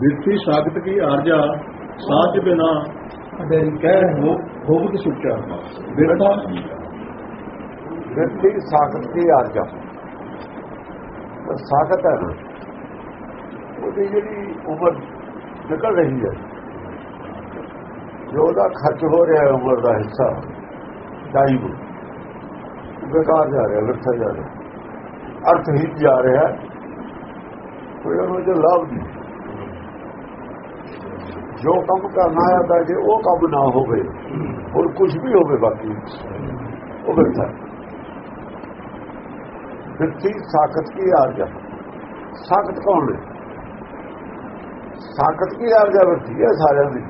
ਬਿਰਤੀ ਸਾਖਤ ਕੀ ਆਰਜਾ ਸਾਚ ਬਿਨਾ ਕਹਿ ਹੋ ਹੋਵਤ ਸੁੱਚਾ ਬਿਰਤਾ ਵਿਅਕਤੀ ਸਾਖਤ ਕੀ ਆਰਜਾ? ਸਾਖਤ ਹੈ ਉਹਦੀ ਜਿਹੜੀ ਉਮਰ ਨਿਕਲ ਰਹੀ ਹੈ ਜੋ ਉਹਦਾ ਖਰਚ ਹੋ ਰਿਹਾ ਹੈ ਉਮਰ ਦਾ ਹਿੱਸਾ ਟਾਈਮ ਬੇਕਾਰ ਜਾ ਰਿਹਾ ਲੱਥਾ ਜਾ ਰਿਹਾ। ਅਰਥ ਹੀ ਜਾ ਰਿਹਾ। ਕੋਈ ਉਹਨੂੰ ਜੋ ਲਾਭ ਨਹੀਂ। ਜੋ ਕੰਮ ਕਰਨਾ ਹੈ ਤਾਂ ਜੇ ਉਹ ਕੰਮ ਨਾ ਹੋਵੇ ਹੋਰ ਕੁਝ ਵੀ ਹੋਵੇ ਬਾਕੀ ਉਹ ਬਿਰਥਾ ਬਿਰਤੀ ਸਾਖਤ ਕੀ ਆਰਜਾ? ਸਾਖਤ ਕੌਣ ਹੈ ਸਾਖਤ ਕੀ ਆਰਜਾ ਬਿਰਤੀ ਹੈ? ਸਾਰਿਆਂ ਦੀ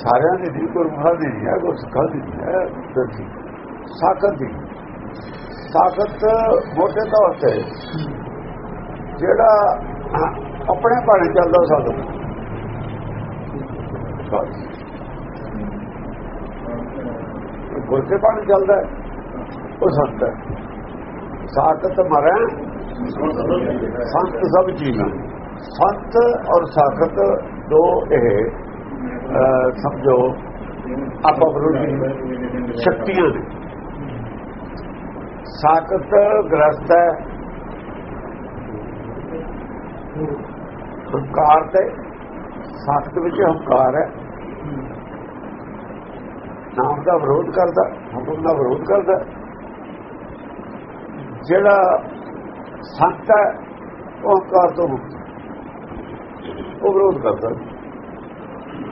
ਸਾਰਿਆਂ ਦੀ ਦੀ ਮਹਾ ਦੀ ਹੈ ਕੋਈ ਸਿੱਖਾ ਦੀ ਹੈ ਬਿਰਤੀ ਸਾਖਤ ਦੀ। ਸਾਖਤ ਮੋਟੇ ਤੌਰ ਤੇ ਜਿਹੜਾ ਆਪਣੇ ਭਾਣੇ ਚੱਲਦਾ ਸਾਖਤ ਗੁਰਕੇ ਪਾਣੀ ਚੱਲਦਾ ਉਹ ਸੰਤ ਹੈ। ਸਾਖਤ ਮਰੈ, ਸੰਤ ਸਭ ਜੀਵਾਂ ਸੰਤ ਔਰ ਸਾਖਤ ਦੋ ਇਹ ਸਮਝੋ ਆਪਾ ਵਿਰੋਧੀ ਸ਼ਕਤੀਆਂ ਨੇ। ਸਾਖਤ ਗ੍ਰਸਤ ਹੈ। ਹੰਕਾਰ ਤੇ ਸਾਖਤ ਵਿੱਚ ਹੰਕਾਰ ਹੈ। ਨਾਮ ਦਾ ਵਿਰੋਧ ਕਰਦਾ ਹੁਕਮ ਦਾ ਵਿਰੋਧ ਕਰਦਾ। ਜਿਹੜਾ ਸੰਤ ਹੈ ਉਹ ਹੰਕਾਰ ਤੋਂ ਮੁਕਤ ਉਹ ਵਿਰੋਧ ਕਰਦਾ।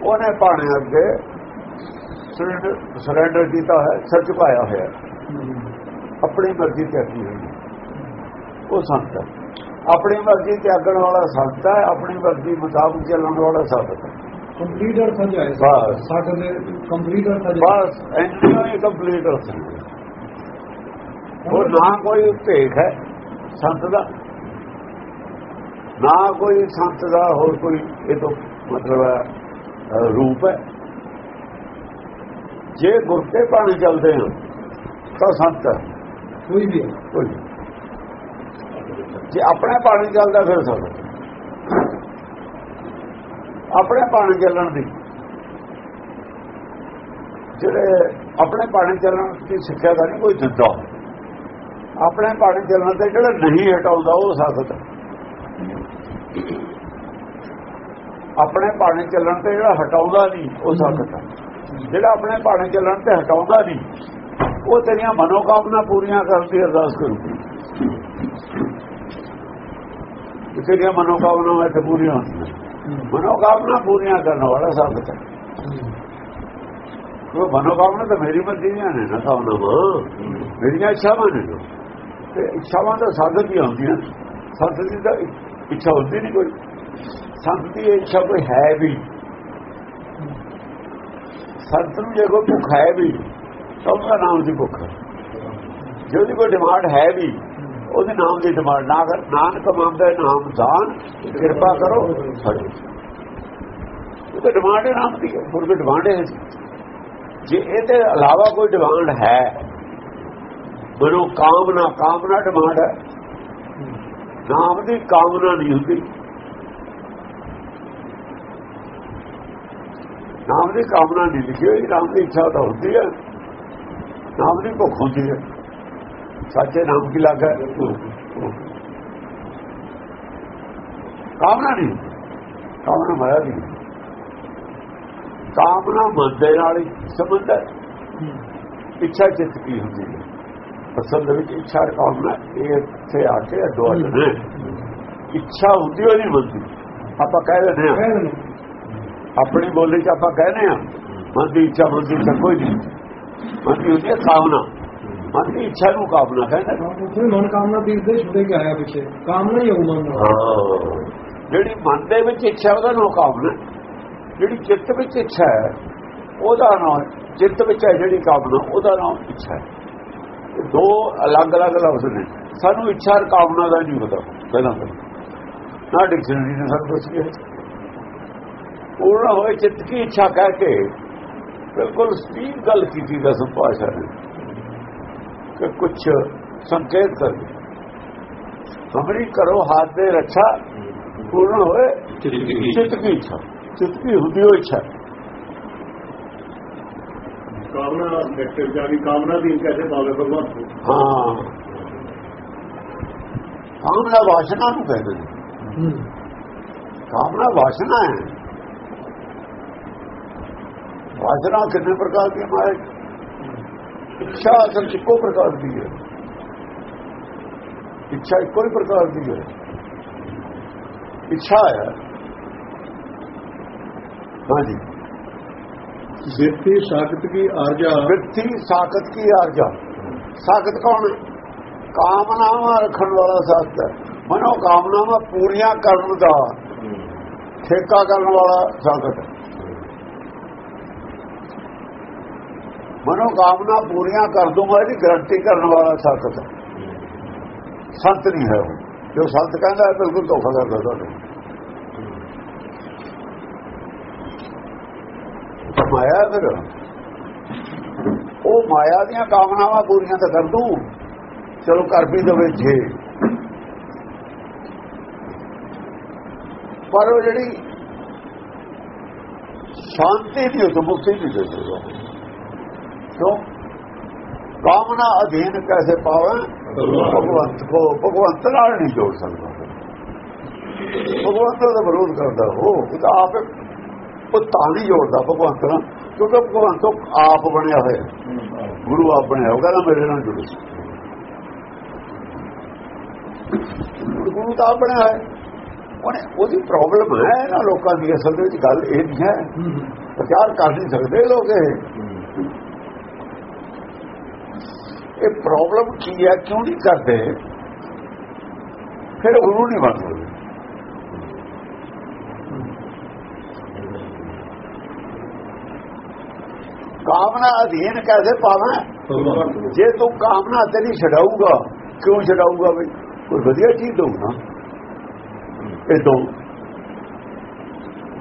ਉਹਨੇ ਪਾਣੇ ਅੱਗੇ ਸਰੈਂਡਰ ਕੀਤਾ ਹੈ ਸੱਚ ਪਾਇਆ ਹੋਇਆ। ਆਪਣੀ ਮਰਜ਼ੀ ਤੇ ਆਕੀ ਹੋਈ ਉਹ ਸੰਤ ਹੈ। ਆਪਣੀ ਮਰਜ਼ੀ ਤੇ ਆਗਣ ਵਾਲਾ ਸੰਤ ਹੈ ਆਪਣੀ ਮਰਜ਼ੀ ਮੁਤਾਬਕ ਚੱਲਣ ਵਾਲਾ ਸਾਧਕ ਹੈ। ਕੰਪਲੀਟ ਅਰਥ ਹੈ ਬਸ। ਸਾਖਤ ਦੇ ਕੰਪਲੀਟ ਅਰਥ ਬਸ ਇੰਨਾ ਹੀ ਕੰਪਲੀਟ ਅਰਥ ਉਹ ਨਾ ਕੋਈ ਭੇਖ ਹੈ ਸੰਤ ਦਾ। ਨਾ ਕੋਈ ਸੰਤ ਦਾ ਹੋਰ ਕੋਈ ਇਹ ਤੋਂ ਮਤਲਬ ਰੂਪ ਹੈ। ਜੇ ਗੁਰਤੇ ਪਾਣੀ ਚੱਲਦੇ ਹਾਂ ਤਾਂ ਸੰਤ ਕੋਈ ਵੀ ਕੋਈ ਜੇ ਆਪਣੇ ਪਾਣੀ ਚੱਲਦਾ ਫਿਰ ਸੰਤ ਆਪਣੇ ਪਾਣੀ ਚੱਲਣ ਦੀ। ਜਿਹੜੇ ਆਪਣੇ ਪਾਣੀ ਚੱਲਣ ਦੀ ਸਿੱਖਿਆ ਦਾ ਨਹੀਂ ਕੋਈ ਦਿੰਦਾ ਆਪਣੇ ਪਾਣੀ ਚੱਲਣ ਤੇ ਜਿਹੜਾ ਨਹੀਂ ਹਟਾਉਂਦਾ ਉਹ ਸਾਖਤ। ਆਪਣੇ ਪਾਣੀ ਚੱਲਣ ਤੇ ਜਿਹੜਾ ਹਟਾਉਂਦਾ ਨਹੀਂ, ਉਹ ਸਾਖਤ ਜਿਹੜਾ ਆਪਣੇ ਪਾਣੀ ਚੱਲਣ ਤੇ ਹਟਾਉਂਦਾ ਨਹੀਂ, ਉਹ ਤੇਰੀਆਂ ਮਨੋਕਾਮਨਾ ਪੂਰੀਆਂ ਕਰਨ ਦੀ ਅਰਦਾਸ ਕਰੂਗੀ। ਤੇਰੀਆਂ ਮਨੋਕਾਮਨਾਵਾਂ ਇੱਥੇ ਪੂਰੀਆਂ ਹੁੰਦੀਆਂ। ਮਨੋਕਾਮਨਾ ਪੂਰੀਆਂ ਕਰਨ ਵਾਲਾ ਸਾਖਤ ਹੈ। ਉਹ ਮਨੋਕਾਮਨਾ ਤਾਂ ਮੇਰੀ ਮਰਜ਼ੀ ਦੀਆਂ ਨੇ ਨਾ ਕਾਮਨਾਵਾਂ ਮੇਰੀਆਂ ਇੱਛਾਵਾਂ ਨੇ ਤੇ ਇੱਛਾਵਾਂ ਤਾਂ ਸਾਧਕ ਹੀ ਹੁੰਦੀਆਂ। ਸੰਤ ਦੀ ਤਾਂ ਇੱਛਾ ਹੁੰਦੀ ਨਹੀਂ ਕੋਈ। ਸੰਤ ਦੀ ਇੱਛਾ ਕੋਈ ਹੈ ਵੀ। ਸੰਤ ਨੂੰ ਜੇ ਕੋਈ ਭੁੱਖ ਹੈ ਵੀ ਤਾਂ ਉਹਦਾ ਨਾਮ ਦੀ ਭੁੱਖ। ਜੇ ਉਹਦੀ ਕੋਈ ਡਿਮਾਂਡ ਹੈ ਵੀ ਉਹਦੇ ਨਾਮ ਦੀ ਡਿਮਾਂਡ ਨਾ ਕਰ। ਨਾਨਕ ਮੰਗਦਾ ਨਾਮ ਦਾਨ ਕਿਰਪਾ ਕਰੋ ਸਾਡੇ ਉਹਦੇ ਡਿਮਾਂਡ ਹੈ ਨਾਮ ਦੀ ਹੋਰ ਕੋਈ ਡਿਮਾਂਡ ਹੈ ਜੇ ਇਹਦੇ ਇਲਾਵਾ ਕੋਈ ਡਿਮਾਂਡ ਹੈ, ਮਨੋ ਕਾਮਨਾ ਕਾਮਨਾ ਡਿਮਾਂਡ ਹੈ। ਨਾਮ ਦੀ ਕਾਮਨਾ ਨਹੀਂ ਹੁੰਦੀ। ਨਾਮ ਦੀ ਕਾਮਨਾ ਨਹੀਂ ਲਿਖੀ ਹੋਈ, ਨਾਮ ਦੀ ਇੱਛਾ ਤਾਂ ਹੁੰਦੀ ਹੈ। ਨਾਮ ਦੀ ਭੁੱਖ ਹੁੰਦੀ ਹੈ। ਸੱਚੇ ਨਾਮ ਕੀ ਲੱਗਾ? ਕਾਮਨਾ ਨਹੀਂ। ਕਾਮਨਾ ਮਾਇਆ ਨਹੀਂ ਕਾਮਨਾ ਮਨ ਨਾਲ ਸੰਬੰਧ ਹੈ। ਇੱਛਾ ਚਿੱਤ ਕੀ ਹੁੰਦੀ ਹੈ? ਅਸਲ ਦੇ ਵਿੱਚ ਇੱਛਾ ਕਾਮਨਾ ਇਹ ਇੱਥੇ ਆ ਕੇ ਦੋ ਨੇ। ਇੱਛਾ ਹੁੰਦੀ ਹੋਈ ਨਹੀਂ ਬੰਦੀ। ਆਪਾਂ ਕਹਿ ਦਿੰਦੇ ਆ ਆਪਣੀ ਬੋਲੀ 'ਚ ਆਪਾਂ ਕਹਿੰਦੇ ਆ ਮਨ ਦੀ ਇੱਛਾ ਦੀ ਇੱਛਾ ਕੋਈ ਨਹੀਂ। ਮਨ ਦੀ ਹੁੰਦੀ ਹੈ ਕਾਮਨਾ। ਮਨ ਦੀ ਇੱਛਾ ਨੂੰ ਕਾਮਨਾ ਕਹਿੰਦੇ ਉੱਥੇ ਮਨ ਕਾਮਨਾ ਤੀਰ ਦੇ ਛੁੱਟੇ ਕੇ ਆਇਆ ਪਿੱਛੇ। ਕਾਮਨਾ ਹੀ ਹੋਊ ਮਨ ਹਾਂ। ਜਿਹੜੀ ਮਨ ਦੇ ਵਿੱਚ ਇੱਛਾ ਉਹਦਾ ਨਾਮ ਕਾਮਨਾ ਜਿਹੜੀ ਚਿੱਤ ਵਿੱਚ ਇੱਛਾ ਹੈ ਉਹਦਾ ਨਾਮ ਚਿੱਤ ਵਿੱਚ ਹੈ ਜਿਹੜੀ ਕਾਮਨਾ ਉਹਦਾ ਨਾਮ ਇੱਛਾ ਹੈ। ਦੋ ਅਲੱਗ-ਅਲੱਗ ਲਫ਼ਜ਼ ਨੇ। ਸਾਨੂੰ ਇੱਛਾ ਔਰ ਕਾਮਨਾ ਦਾ ਨਹੀਂ ਪਤਾ ਪਹਿਲਾਂ ਤਾਂ। ਨਾ ਡਿਕਸ਼ਨਰੀ ਨੇ ਸਾਨੂੰ ਦੱਸਿਆ ਪੂर्ण ਹੋਏ ਚਿੱਤ ਕੀ ਇੱਛਾ ਕਹਿ ਕੇ ਬਿਲਕੁਲ ਸਪੀਡ ਗੱਲ ਕੀਤੀ ਦਾ ਸੰਭਾਸ਼ਾ ਨੇ। ਕਿ ਕੁਝ ਸੰਕੇਤ ਕਰ ਅਮਰੀ ਕਰੋ ਹੱਥ ਦੇ ਰੱਛਾ ਪੂਰਨ ਹੋਏ ਚਿੱਤ ਕੀ ਇੱਛਾ। ਚਿੱਤ ਕੀ ਹੁੰਦੀ ਹੋਈ ਇੱਛਾ। ਕਾਮਨਾ ਨੈਗੇਟਿਵ ਜਾਨੀ ਕਾਮਨਾ ਦੀ ਕੈਸੇ ਪਾਵੇ ਭਗਵਾਨ? ਹਾਂ। ਕਾਮਨਾ ਵਾਸ਼ਨਾ ਨੂੰ ਕਹਿੰਦੇ ਨੇ। ਕਾਮਨਾ ਵਾਸ਼ਨਾ ਹੈ। ਵਾਸ਼ਨਾ ਕਿੰਨੇ ਪ੍ਰਕਾਰ ਦੀ ਮਾਇਆ ਇੱਛਾ ਅਸਲ ਇੱਕੋ ਪ੍ਰਕਾਰ ਦੀ ਹੈ। ਇੱਛਾ ਇੱਕੋ ਹੀ ਪ੍ਰਕਾਰ ਦੀ ਹੈ। ਇੱਛਾ ਹੈ। ਹਾਂਜੀ। ਜਿੱਥੇ ਸਾਖਤ ਕੀ ਆਰਜਾ? ਵਿਰਥੀ ਸਾਖਤ ਕੀ ਆਰਜਾ? ਸਾਖਤ ਕੌਣ ਕਾਮਨਾਵਾਂ ਰੱਖਣ ਵਾਲਾ ਸਾਖਤ ਹੈ। ਮਨੋ ਕਾਮਨਾਵਾਂ ਪੂਰੀਆਂ ਕਰਨ ਦਾ ਠੇਕਾ ਕਰਨ ਵਾਲਾ ਸਾਖਤ ਹੈ ਮਨੋ ਕਾਮਨਾ ਪੂਰੀਆਂ ਕਰ ਦੂੰਗਾ, ਇਹਦੀ ਗਰੰਟੀ ਕਰਨ ਵਾਲਾ ਸਾਖਤ ਹੈ। ਸੰਤ ਨਹੀਂ ਹੈ ਉਹ। ਜੋ ਸੰਤ ਕਹਿੰਦਾ ਹੈ, ਬਿਲਕੁਲ ਧੋਖਾ ਕਰਦਾ ਤੁਹਾਨੂੰ ਮਾਇਆ ਫਿਰ। ਉਹ ਮਾਇਆ ਦੀਆਂ ਕਾਮਨਾਵਾਂ ਪੂਰੀਆਂ ਤਾਂ ਕਰ ਦੂੰ। ਚਲੋ, ਕਰ ਵੀ ਦਵੇ ਜੇ। ਪਰ ਉਹ ਜਿਹੜੀ ਸ਼ਾਂਤੀ ਦੀ ਉਹ ਮੁਕਤੀ ਦੇ ਕਿਉਂ? ਕਾਮਨਾ ਅਧੀਨ ਕੈਸੇ ਪਾਵੇ ਭਗਵੰਤ ਕੋ ਭਗਵੰਤ ਨਾਲ ਨਹੀਂ ਜੋੜ ਸਕਦਾ। ਭਗਵੰਤ ਦਾ ਵਿਰੋਧ ਕਰਦਾ ਉਹ। ਤਾਂ ਆਪ ਉਹ ਤਾਂ ਨਹੀਂ ਜੋੜਦਾ ਭਗਵੰਤ ਨਾਲ ਕਿਉਂਕਿ ਭਗਵੰਤ ਆਪ ਬਣਿਆ ਹੋਇਆ। ਗੁਰੂ ਆਪ ਬਣਿਆ ਉਹ ਕਹਿੰਦਾ ਮੇਰੇ ਨਾਲ ਜੁੜੋ। ਗੁਰੂ ਤਾਂ ਆਪ ਬਣਿਆ ਹੈ ਉਹਨੇ ਉਹਦੀ ਪ੍ਰੋਬਲਮ ਹੈ ਨਾ ਲੋਕਾਂ ਦੀ ਅਸਲ ਦੇ ਵਿੱਚ ਗੱਲ ਇਹ ਨਹੀਂ ਹੈ। ਪ੍ਰਚਾਰ ਕਰ ਨਹੀਂ ਸਕਦੇ ਲੋਕ ਇਹ। ਇਹ ਪ੍ਰੋਬਲਮ ਕੀ ਹੈ? ਕਿਉਂ ਨਹੀਂ ਕਰਦੇ? ਫਿਰ ਗੁਰੂ ਨਹੀਂ ਬਣ ਸਕਦੇ ਕਾਮਨਾ ਅਧੀਨ ਕੈਸੇ ਪਾਵਾਂ ਜੇ ਤੂੰ ਕਾਮਨਾ ਤੇਰੀ ਛਡਾਊਗਾ, ਕਿਉਂ ਛਡਾਊਗਾ ਬਈ ਕੋਈ ਵਧੀਆ ਚੀਜ਼ ਦਊਗਾ ਇਹ ਤੋਂ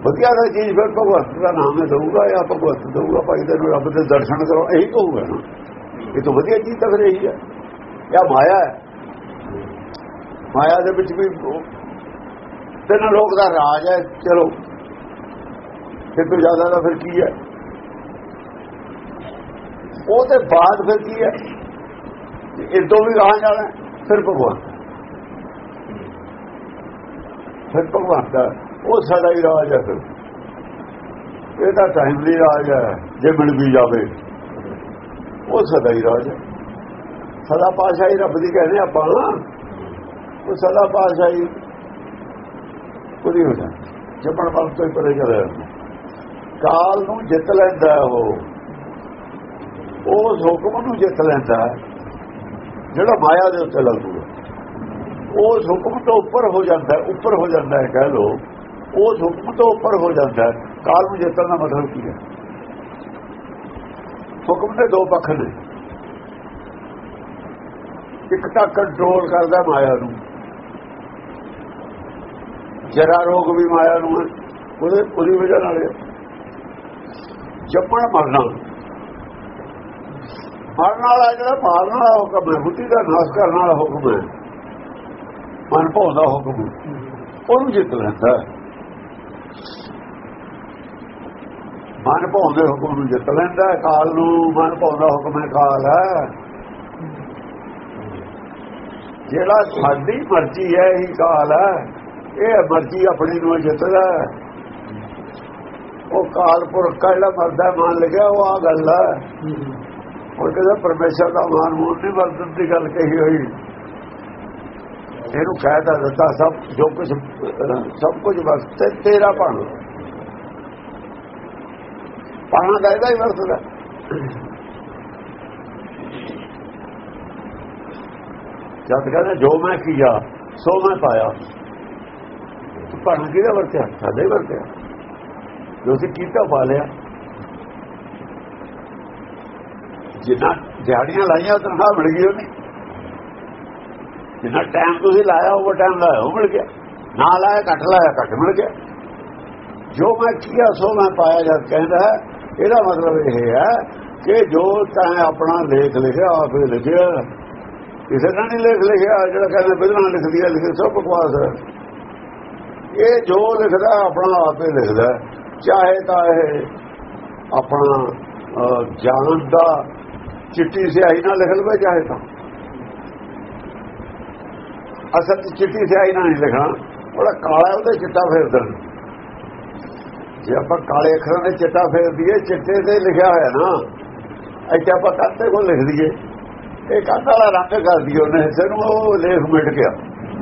ਵਧੀਆ ਦਾ ਚੀਜ਼ ਫਿਰ ਭਗਵੰਤ ਦਾ ਨਾਮ ਦਊਗਾ ਜਾਂ ਭਗਵੰਤ ਦਊਗਾ, ਭਾਈ ਤੈਨੂੰ ਰੱਬ ਦੇ ਦਰਸ਼ਨ ਕਰੋ ਇਹੀ ਕਹੂਗਾ ਨਾ। ਇਹ ਤੋਂ ਵਧੀਆ ਚੀਜ਼ ਤਾਂ ਫਿਰ ਇਹੀ ਹੈ। ਇਹ ਮਾਇਆ ਹੈ। ਮਾਇਆ ਦੇ ਵਿੱਚ ਵੀ ਤਿੰਨ ਲੋਕ ਦਾ ਰਾਜ ਹੈ, ਚਲੋ। ਇਹ ਤੋਂ ਜ਼ਿਆਦਾ ਦਾ ਫਿਰ ਕੀ ਹੈ? ਉਹਦੇ ਬਾਅਦ ਫਿਰ ਕੀ ਹੈ? ਇਦੋਂ ਵੀ ਰਹਾ ਜਾਣਾ ਫਿਰ ਭਗਵਾਨ ਫਿਰ ਭਗਵਾਨ ਦਾ, ਉਹ ਸਾਡਾ ਹੀ ਰਾਜ ਹੈ ਫਿਰ। ਇਹ ਤਾਂ ਟਾਈਮਲੀ ਰਾਜ ਹੈ, ਜੇ ਮਿਲ ਵੀ ਜਾਵੇ। ਉਹ ਸਦਾ ਹੀ ਰਾਜ ਹੈ। ਸਦਾ ਪਾਸ਼ਾਹੀ ਰੱਬ ਦੀ ਕਹਿੰਦੇ ਆਪਾਂ ਉਹ ਸਦਾ ਪਾਸ਼ਾਹੀ ਉਹਦੀ ਹੋ ਜਾਂਦੀ ਜਪਣ ਵੱਲ ਤੋਂ ਹੀ ਪਰੇ ਕਰੇ ਕਾਲ ਨੂੰ ਜਿੱਤ ਲੈਂਦਾ ਉਹ। ਉਸ ਹੁਕਮ ਨੂੰ ਜਿੱਤ ਲੈਂਦਾ ਜਿਹੜਾ ਮਾਇਆ ਦੇ ਉੱਤੇ ਲੱਗੂਗਾ ਉਸ ਹੁਕਮ ਤੋਂ ਉੱਪਰ ਹੋ ਜਾਂਦਾ ਉੱਪਰ ਹੋ ਜਾਂਦਾ ਹੈ, ਕਹਿ ਲੋ ਉਸ ਹੁਕਮ ਤੋਂ ਉੱਪਰ ਹੋ ਜਾਂਦਾ ਕਾਲ ਨੂੰ ਜਿੱਤਣ ਦਾ ਮਤਲਬ ਕੀ ਹੈ? ਹੁਕਮ ਦੇ ਦੋ ਪੱਖ ਨੇ। ਇੱਕ ਤਾਂ ਕੰਟਰੋਲ ਕਰਦਾ ਮਾਇਆ ਨੂੰ। ਜਰਾ ਰੋਗ ਵੀ ਮਾਇਆ ਨੂੰ ਹੈ, ਉਹਦੇ, ਉਹਦੀ ਵਜ੍ਹਾ ਨਾਲ ਹੈ। ਮਰਨਾ। ਮਰਨ ਵਾਲਾ ਜਿਹੜਾ ਮਾਰਨ ਵਾਲਾ ਹੁਕਮ ਹੈ, ਬੁੱਧੀ ਦਾ ਨਾਸ਼ ਕਰਨ ਵਾਲਾ ਹੁਕਮ ਹੈ। ਮਨ ਦਾ ਹੁਕਮ ਉਹਨੂੰ ਜਿੱਤ ਲੈਂਦਾ ਹੈ। ਮਨ ਭਾਉਂਦੇ ਹੁਕਮ ਨੂੰ ਜਿੱਤ ਲੈਂਦਾ ਕਾਲ ਨੂੰ ਮਨ ਭਾਉਂਦਾ ਹੁਕਮ ਹੈ, ਕਾਲ ਹੈ। ਜਿਹੜਾ ਸਾਡੀ ਮਰਜ਼ੀ ਹੈ, ਇਹ ਕਾਲ ਹੈ। ਇਹ ਮਰਜ਼ੀ ਆਪਣੀ ਨੂੰ ਜਿੱਤਦਾ ਉਹ ਕਾਲਪੁਰਖ ਦਾ ਜਿਹੜਾ ਮਰਦਾ ਮੰਨ ਲਿਆ, ਉਹ ਆ ਗੱਲ ਹੈ। ਉਹ ਕਹਿੰਦਾ, ਪਰਮੇਸ਼ਰ ਦਾ ਮਾਨ ਮੂਲ ਨਹੀਂ ਵਰਤਨ ਦੀ ਗੱਲ ਕਹੀ ਹੋਈ। ਇਹਨੂੰ ਕਹਿਦਾ ਦਿੱਤਾ, ਸਭ ਜੋ ਕੁਝ ਸਭ ਕੁਝ ਵਰਤੇ, ਤੇਰਾ ਪਣ ਪਣਾ ਦਾ ਇਹਦਾ ਹੀ ਵਰਤਦਾ ਜਦ ਕਹਿੰਦਾ ਜੋ ਮੈਂ ਕੀਆ ਸੋ ਮੈਂ ਪਾਇਆ। ਪਣ ਕਿਹਦਾ ਵਰਤਿਆ? ਸਾਡਾ ਹੀ ਵਰਤਿਆ। ਜੋ ਅਸੀਂ ਕੀਤਾ ਪਾ ਲਿਆ। ਜਿੰਨਾ ਦਿਹਾੜੀਆਂ ਲਾਈਆਂ ਤਨਖਾਹ ਮਿਲ ਗਈ ਉਹਨੇ ਜਿੰਨਾ ਟਾਈਮ ਤੁਸੀਂ ਲਾਇਆ ਉਹ ਟਾਈਮ ਲਾਇਆ ਉਹ ਮਿਲ ਗਿਆ। ਨਾ ਲਾਇਆ ਘੱਟ ਲਾਇਆ ਘੱਟ ਮਿਲ ਗਿਆ। ਜੋ ਮੈਂ ਕੀਆ ਸੋ ਮੈਂ ਪਾਇਆ ਜਦ ਕਹਿੰਦਾ ਹੈ, ਇਹਦਾ ਮਤਲਬ ਇਹ ਹੈ ਕਿ ਜੋ ਤੈਂ ਆਪਣਾ ਲੇਖ ਲਿਖਿਆ, ਆਪੇ ਲਿਖਿਆ। ਕਿਸੇ ਨਾਲ ਨਹੀਂ ਲਿਖ ਲਿਖਿਆ, ਜਿਹੜਾ ਕਹਿੰਦੇ ਪਹਿਲਾਂ ਲਿਖਦੀ ਹੈ, ਲਿਖੇ ਸਭ ਬਕਵਾਸ ਹੈ। ਇਹ ਜੋ ਲਿਖਦਾ, ਆਪਣਾ ਆਪੇ ਲਿਖਦਾ ਚਾਹੇ ਤਾਂ ਇਹ ਆਪਣਾ ਜਾਣ ਦਾ ਚਿੱਟੀ ਸਿਆਹੀ ਨਾਲ ਲਿਖ ਲਵੇ, ਚਾਹੇ ਤਾਂ। ਅਸਲ ਚ ਚਿੱਟੀ ਸਿਆਹੀ ਨਾਲ ਨਹੀਂ ਲਿਖਣਾ ਉਹਦਾ ਕਾਲਾ ਉਹਦੇ ਚਿੱਟਾ ਫੇਰ ਦੇਣਾ ਜੇ ਆਪਾਂ ਕਾਲੇ ਅੱਖਰਾਂ ਦੇ ਚਿੱਟਾ ਫੇਰ ਦਈਏ ਚਿੱਟੇ ਤੇ ਲਿਖਿਆ ਹੋਇਆ ਨਾ, ਇੱਥੇ ਆਪਾਂ ਕੰਤੇ ਕੋਲ ਲਿਖ ਦਈਏ। ਇਹ ਕੰਧ ਵਾਲਾ ਰੰਗ ਕਰ ਦਿਓ ਉਹਨੇ, ਹਿੱਸੇ ਨੂੰ ਉਹ ਲੇਖ ਮਿਟ ਗਿਆ।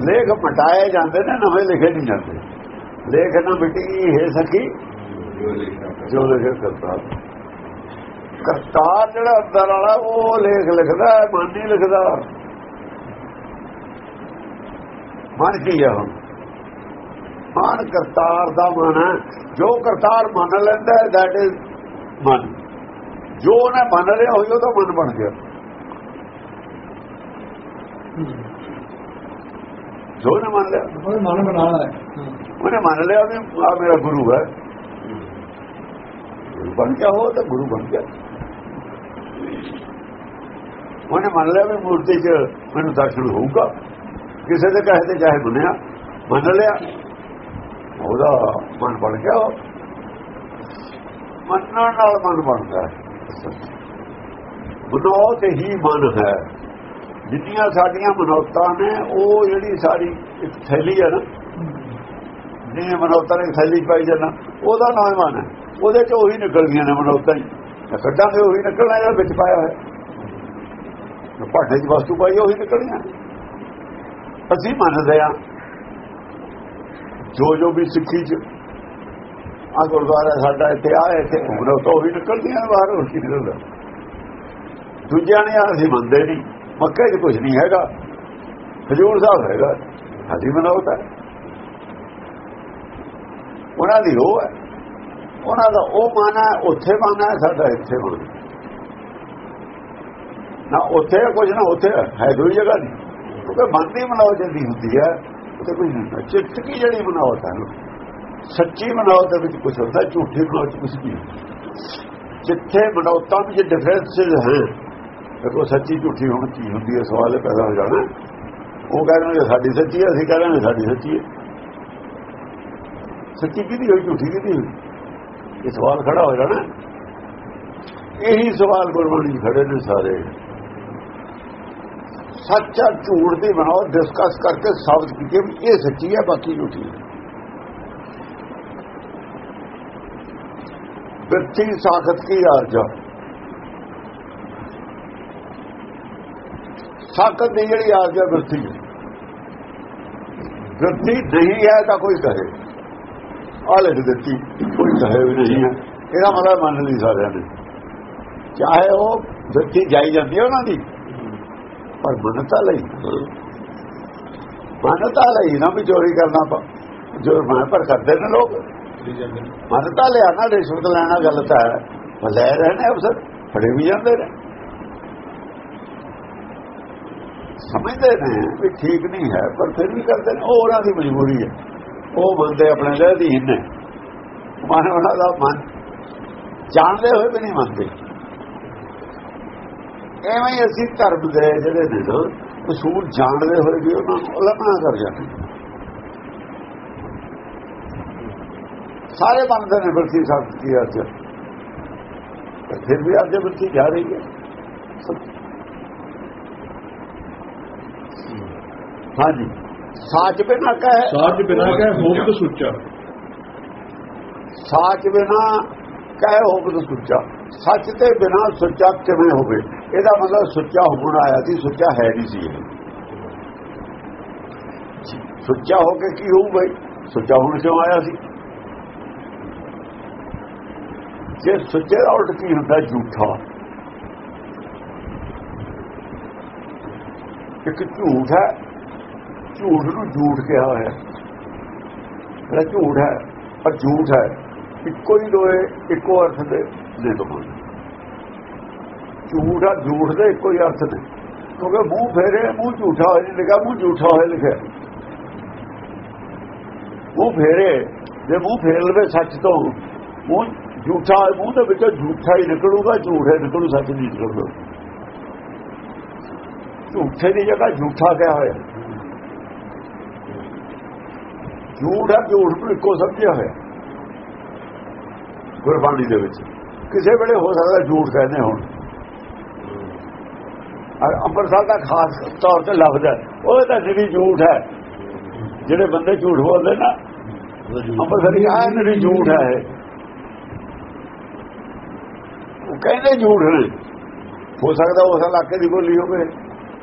ਲੇਖ ਮਟਾਏ ਜਾਂਦੇ ਨੇ, ਨਵੇਂ ਲਿਖੇ ਨਹੀਂ ਜਾਂਦੇ। ਲੇਖ ਨਾ ਮਿਟੀ ਹੈ ਸਕੀ ਜੋ ਲਿਖੇ ਕਰਤਾ ਕਰਤਾਰ ਜਿਹੜਾ ਅੰਦਰ ਵਾਲਾ, ਉਹ ਲੇਖ ਲਿਖਦਾ, ਮਨ ਨਹੀਂ ਲਿਖਦਾ। ਮਨ ਕੀ ਹੈ ਹੁਣ? ਮਨ ਕਰਤਾਰ ਦਾ ਮਨ ਹੈ। ਜੋ ਕਰਤਾਰ ਮੰਨ ਲੈਂਦਾ ਦੈਟ ਇਜ਼ ਮਨ। ਜੋ ਉਹਨੇ ਮੰਨ ਲਿਆ ਹੋਈ ਉਹਦਾ ਮਨ ਬਣ ਗਿਆ। ਜੋ ਨੇ ਮੰਨ ਲਿਆ। ਉਹ ਮਨ ਬਣਾਉਣਾ ਹੈ ਉਹਨੇ ਮੰਨ ਲਿਆ ਵੀ ਆ ਮੇਰਾ ਗੁਰੂ ਹੈ। ਗੁਰੂ ਬਣ ਗਿਆ ਹੋ ਤਾਂ ਗੁਰੂ ਬਣ ਗਿਆ। ਉਹਨੇ ਮੰਨ ਲਿਆ ਵੀ ਮੂਰਤੀ 'ਚ ਮੈਨੂੰ ਦਰਸ਼ਨ ਹੋਊਗਾ। ਕਿਸੇ ਦੇ ਕਹੇ ਤੇ ਚਾਹੇ ਮੰਨਿਆ ਮੰਨ ਲਿਆ। ਉਹਦਾ ਮਨ ਬਣ ਗਿਆ। ਮੰਨਣ ਨਾਲ ਮਨ ਬਣਦਾ ਹੈ। ਮਨੋਤ ਹੀ ਮਨ ਹੈ। ਜਿੰਨੀਆਂ ਸਾਡੀਆਂ ਮਨੋਤਾਂ ਨੇ, ਉਹ ਜਿਹੜੀ ਸਾਡੀ ਇੱਕ ਥੈਲੀ ਹੈ ਨਾ ਜਿਹਨੇ ਮਨੋਤਾਂ ਨੇ ਥੈਲੀ ਪਾਈ ਜਾਣਾ ਉਹਦਾ ਨਾਮ ਮਨ ਹੈ। ਉਹਦੇ ਚ ਉਹੀ ਨਿਕਲਦੀਆਂ ਨੇ ਮਨੋਤਾਂ ਹੀ। ਕੱਢਾਂਗੇ, ਉਹੀ ਨਿਕਲਣਾ ਜਿਹੜਾ ਵਿੱਚ ਪਾਇਆ ਹੋਇਆ। ਭਾਂਡੇ 'ਚ ਵਸਤੂ ਪਾਈ, ਉਹੀ ਨਿਕਲਣੀਆਂ। ਅਸੀਂ ਮੰਨਦੇ ਆ ਜੋ ਜੋ ਵੀ ਸਿੱਖੀ ਚ ਆ ਗੁਰਦੁਆਰਾ ਸਾਡਾ ਇੱਥੇ, ਆ ਇੱਥੇ ਉਮਰੋਂ ਤੋਂ ਵੀ ਨਿਕਲਦੀਆਂ ਬਾਹਰ ਹੋਰ ਕੀ ਨਿਕਲਦਾ। ਦੂਜਿਆਂ ਨੇ ਅਸੀਂ ਮੰਨਦੇ ਨਹੀਂ, ਮੱਕੇ 'ਚ ਕੁਝ ਨਹੀਂ ਹੈਗਾ। ਹਜੂਰ ਸਾਹਿਬ ਹੈਗਾ ਅਸੀਂ ਮਨਾਉਤਾ ਉਹਨਾਂ ਦੀ ਉਹ ਹੈ। ਉਹਨਾਂ ਦਾ ਉਹ ਮਾਨਾ ਉੱਥੇ ਮਾਨਾ ਸਾਡਾ ਇੱਥੇ ਮਾਨਾ ਨਾ ਉੱਥੇ ਕੁਝ ਨਾ ਉੱਥੇ ਹੈ ਦੋਈ ਜਗ੍ਹਾ ਨਹੀਂ। ਕਿਉਂਕਿ ਮਨ ਦੀ ਮਨਾਉ ਜਲਦੀ ਹੁੰਦੀ ਹੈ ਉੱਥੇ ਕੁਝ ਨਹੀਂ। ਚਿੱਤ ਕੀ ਜਿਹੜੀ ਮਨਾਉਤ ਹੈ ਸੱਚੀ ਮਨਾਉਤ ਦੇ ਵਿੱਚ ਕੁਝ ਹੁੰਦਾ, ਝੂਠੀ ਬਣਾਉਤ ਚ ਕੁਝ ਨਹੀਂ ਜਿੱਥੇ ਮਨਾਉਤਾਂ ਵਿੱਚ ਡਿਫਰੈਂਸਸ ਹੈ ਦੇਖੋ ਸੱਚੀ ਝੂਠੀ ਹੁਣ ਕੀ ਹੁੰਦੀ ਹੈ, ਸਵਾਲ ਪੈਦਾ ਹੋ ਜਾਣਾ। ਉਹ ਕਹਿੰਦੇ ਨੇ, ਸਾਡੀ ਸੱਚੀ ਹੈ, ਅਸੀਂ ਕਹਿੰਦੇ ਨੇ, ਸਾਡੀ ਸੱਚੀ ਹੈ। ਸੱਚੀ ਕਿਹਦੀ ਹੋਈ, ਝੂਠੀ ਕਿਹਦੀ ਹੋਈ? ਇਹ ਸਵਾਲ ਖੜਾ ਹੋ ਜਾਣਾ। ਇਹੀ ਸਵਾਲ ਗੁਰਬਾਣੀ ਖੜੇ ਨੇ ਸਾਰੇ। ਸੱਚਾ ਝੂਠ ਦੀ ਬਣਾਓ ਡਿਸਕਸ ਕਰਕੇ ਸਾਬਤ ਕੀਤੇ ਵੀ ਇਹ ਸੱਚੀ ਹੈ, ਬਾਕੀ ਝੂਠੀ ਹੈ। ਬਿਰਤੀ ਸਾਖਤ ਕੀ ਆਰਜਾ ਸਾਖਤ ਦੀ ਜਿਹੜੀ ਆਰਜਾ ਬਿਰਤੀ। ਬਿਰਤੀ ਨਹੀਂ ਹੈ ਤਾਂ ਕੋਈ ਕਹੇ। ਆ ਲਿਖ ਦਿੱਤੀ, ਕੋਈ ਕਹੇ ਵੀ ਨਹੀਂ ਹੈ। ਇਹਦਾ ਮਤਲਬ ਮੰਨ ਲਈ ਸਾਰਿਆਂ ਨੇ। ਚਾਹੇ ਉਹ ਬਿਰਤੀ ਜਾਈ ਜਾਂਦੀ ਹੈ ਉਹਨਾਂ ਦੀ। ਪਰ ਮਨਤਾ ਲਈ। ਮਨਤਾ ਲਈ ਨਾ ਵੀ ਚੋਰੀ ਕਰਨਾ ਜੋ ਮੈਂ ਪਰ ਕਰਦੇ ਨੇ ਲੋਕ। ਮਨਤਾ ਲਿਆ ਨਾ ਰਿਸ਼ਵਤ ਲੈਣਾ ਗਲਤ ਹੈ। ਲੈ ਰਹੇ ਨੇ ਅਫਸਰ ਫੜੇ ਵੀ ਜਾਂਦੇ ਨੇ। ਸਮਝਦੇ ਨੇ ਵੀ ਠੀਕ ਨਹੀਂ ਹੈ ਪਰ ਫਿਰ ਵੀ ਕਰਦੇ ਨੇ। ਉਹ ਉਹਨਾਂ ਦੀ ਮਜਬੂਰੀ ਹੈ। ਉਹ ਬੰਦੇ ਆਪਣੇ ਦੀ ਨੇ। ਮਨ ਉਹਨਾਂ ਦਾ ਮਨ। ਜਾਣਦੇ ਹੋਏ ਵੀ ਨਹੀਂ ਮੰਨਦੇ। ਐਵੇਂ ਹੀ ਅਸੀਂ ਧਰਮ ਦੇ ਜਿਹੜੇ ਨੇ ਨਾ ਉਸੂਲ ਜਾਣਦੇ ਹੋਏ ਵੀ ਉਹਨਾਂ ਨੂੰ ਉਲੰਘਣਾ ਕਰ ਜਾਂਦੇ ਸਾਰੇ ਮੰਨਦੇ ਨੇ ਬਲਕੀ ਸਾਹਿਬ ਕੀ ਅੱਜ। ਫਿਰ ਵੀ ਅੱਜ ਬਲਕੀ ਜਾ ਰਹੀ ਹੈ। ਹਾਂਜੀ। ਸਾਚ ਬਿਨਾ ਕਹੇ। ਸਾਚ ਬਿਨਾ ਕਹੇ ਹੋਕ ਸੁੱਚਾ। ਸਾਚ ਬਿਨਾ ਕਹੇ ਹੋਕ ਸੁੱਚਾ। ਸੱਚ ਤੇ ਬਿਨਾ ਸੁੱਚਾ ਕਿਵੇਂ ਹੋਵੇ? ਇਹਦਾ ਮਤਲਬ ਸੁੱਚਾ ਹੋਣ ਆਇਆ ਸੀ ਸੁੱਚਾ ਹੈ ਨਹੀਂ ਸੀ ਸੁੱਚਾ ਹੋ ਕੇ ਕੀ ਹੋਊ ਬਈ? ਸੁੱਚਾ ਹੋਣ ਕਿਉਂ ਆਇਆ ਸੀ? ਜੇ ਸੁੱਚੇ ਦਾ ਉਲਟ ਕੀ ਹੁੰਦਾ ਝੂਠਾ? ਇੱਕ ਝੂਠ ਹੈ ਝੂਠ ਨੂੰ ਝੂਠ ਕਿਹਾ ਹੋਇਆ ਜਿਹੜਾ ਝੂਠ ਹੈ ਪਰ ਝੂਠ ਹੈ ਇੱਕੋ ਹੀ ਦੋਏ ਇੱਕੋ ਅਰਥ ਦੇ ਦੇ ਦੋ ਝੂਠ ਆ, ਝੂਠ ਦੇ ਇੱਕੋ ਹੀ ਅਰਥ ਨੇ। ਕਿਉਂਕਿ ਮੂੰਹ ਫੇਰੇ, ਮੂੰਹ ਝੂਠਾ ਹੋਇਆ ਲਿਖਿਆ, ਮੂੰਹ ਝੂਠਾ ਹੋਇਆ ਲਿਖਿਆ। ਮੂੰਹ ਫੇਰੇ, ਜੇ ਮੂੰਹ ਫੇਰ ਲਵੇ ਸੱਚ ਤੋਂ, ਮੂੰਹ ਝੂਠਾ, ਮੂੰਹ ਦੇ ਵਿੱਚੋਂ ਝੂਠਾ ਹੀ ਨਿਕਲੂਗਾ, ਝੂਠੇ ਨਿਕਲੂ, ਸੱਚ ਨਹੀਂ ਨਿਕਲਦਾ। ਝੂਠੇ ਦੀ ਜਗ੍ਹਾ ਝੂਠਾ ਕਿਹਾ ਹੋਇਆ। ਝੂਠ ਹੈ ਝੂਠ ਨੂੰ ਇੱਕੋ ਸਮਝਿਆ ਹੋਇਆ। ਗੁਰਬਾਣੀ ਦੇ ਵਿੱਚ। ਕਿਸੇ ਵੇਲੇ ਹੋ ਸਕਦਾ ਝੂਠ ਕਹਿੰਦੇ ਹੋਣ। ਅੰਮ੍ਰਿਤਸਰ ਦਾ ਖਾਸ ਤੌਰ ਤੇ ਲਫ਼ਜ਼ ਹੈ। ਉਹ ਤਾਂ ਜਿਹੜੀ ਝੂਠ ਹੈ ਜਿਹੜੇ ਬੰਦੇ ਝੂਠ ਬੋਲਦੇ ਨਾ ਅੰਮ੍ਰਿਤਸਰੀ ਆਇਆ ਜਿਹੜੀ ਝੂਠ ਹੈ ਉਹ ਕਹਿੰਦੇ ਝੂਠ ਨੇ। ਹੋ ਸਕਦਾ ਉਸ ਇਲਾਕੇ ਦੀ ਬੋਲੀ ਹੋਵੇ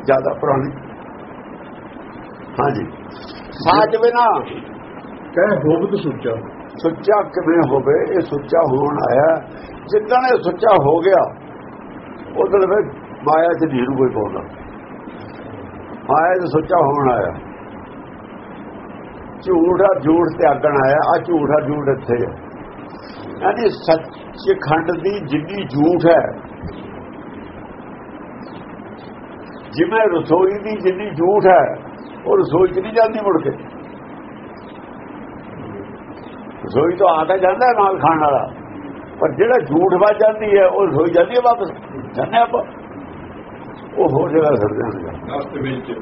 ਜ਼ਿਆਦਾ ਪੁਰਾਣੀ। ਹਾਂਜੀ। ਸਾਚ ਬਿਨਾ ਕਹਿ ਹੋਵਤ ਸੁੱਚਾ ਸੁੱਚਾ ਕਿਵੇਂ ਹੋਵੇ ਇਹ ਸੁੱਚਾ ਹੋਣ ਆਇਆ। ਜਿੱਦਾਂ ਇਹ ਸੁੱਚਾ ਹੋ ਗਿਆ ਉਦੋਂ ਫਿਰ ਮਾਇਆ ਚ ਢੀਰੂ ਕੋਈ ਪਾਉਂਦਾ ਮਾਇਆ ਚ ਸੁੱਚਾ ਹੋਣ ਆਇਆ। ਝੂਠਾ ਝੂਠ ਤਿਆਗਣ ਆਇਆ। ਆ ਝੂਠਾ ਝੂਠ ਇੱਥੇ ਹੈ ਯਾਨੀ ਸੱਚ ਦੀ ਜਿੰਨੀ ਝੂਠ ਹੈ, ਜਿਵੇਂ ਰਸੋਈ ਦੀ ਜਿੰਨੀ ਝੂਠ ਹੈ, ਉਹ ਰਸੋਈ ਚ ਨਹੀਂ ਜਾਂਦੀ ਮੁੜ ਕੇ। ਰਸੋਈ ਤੋਂ ਆ ਕੇ ਜਾਂਦਾ ਨਾਲ ਖਾਣ ਵਾਲਾ। ਪਰ ਜਿਹੜਾ ਝੂਠ ਵੱਜ ਜਾਂਦੀ ਹੈ, ਉਹ ਰਸੋਈ ਜਾਂਦੀ ਹੈ ਵਾਪਸ। ਜਾਂਦੇ ਆਪਾਂ। ਉਹ ਹੋਰ ਜਗ੍ਹਾ ਸੜ ਜਾਂਦੇ ਰਸਤੇ ਵਿੱਚ।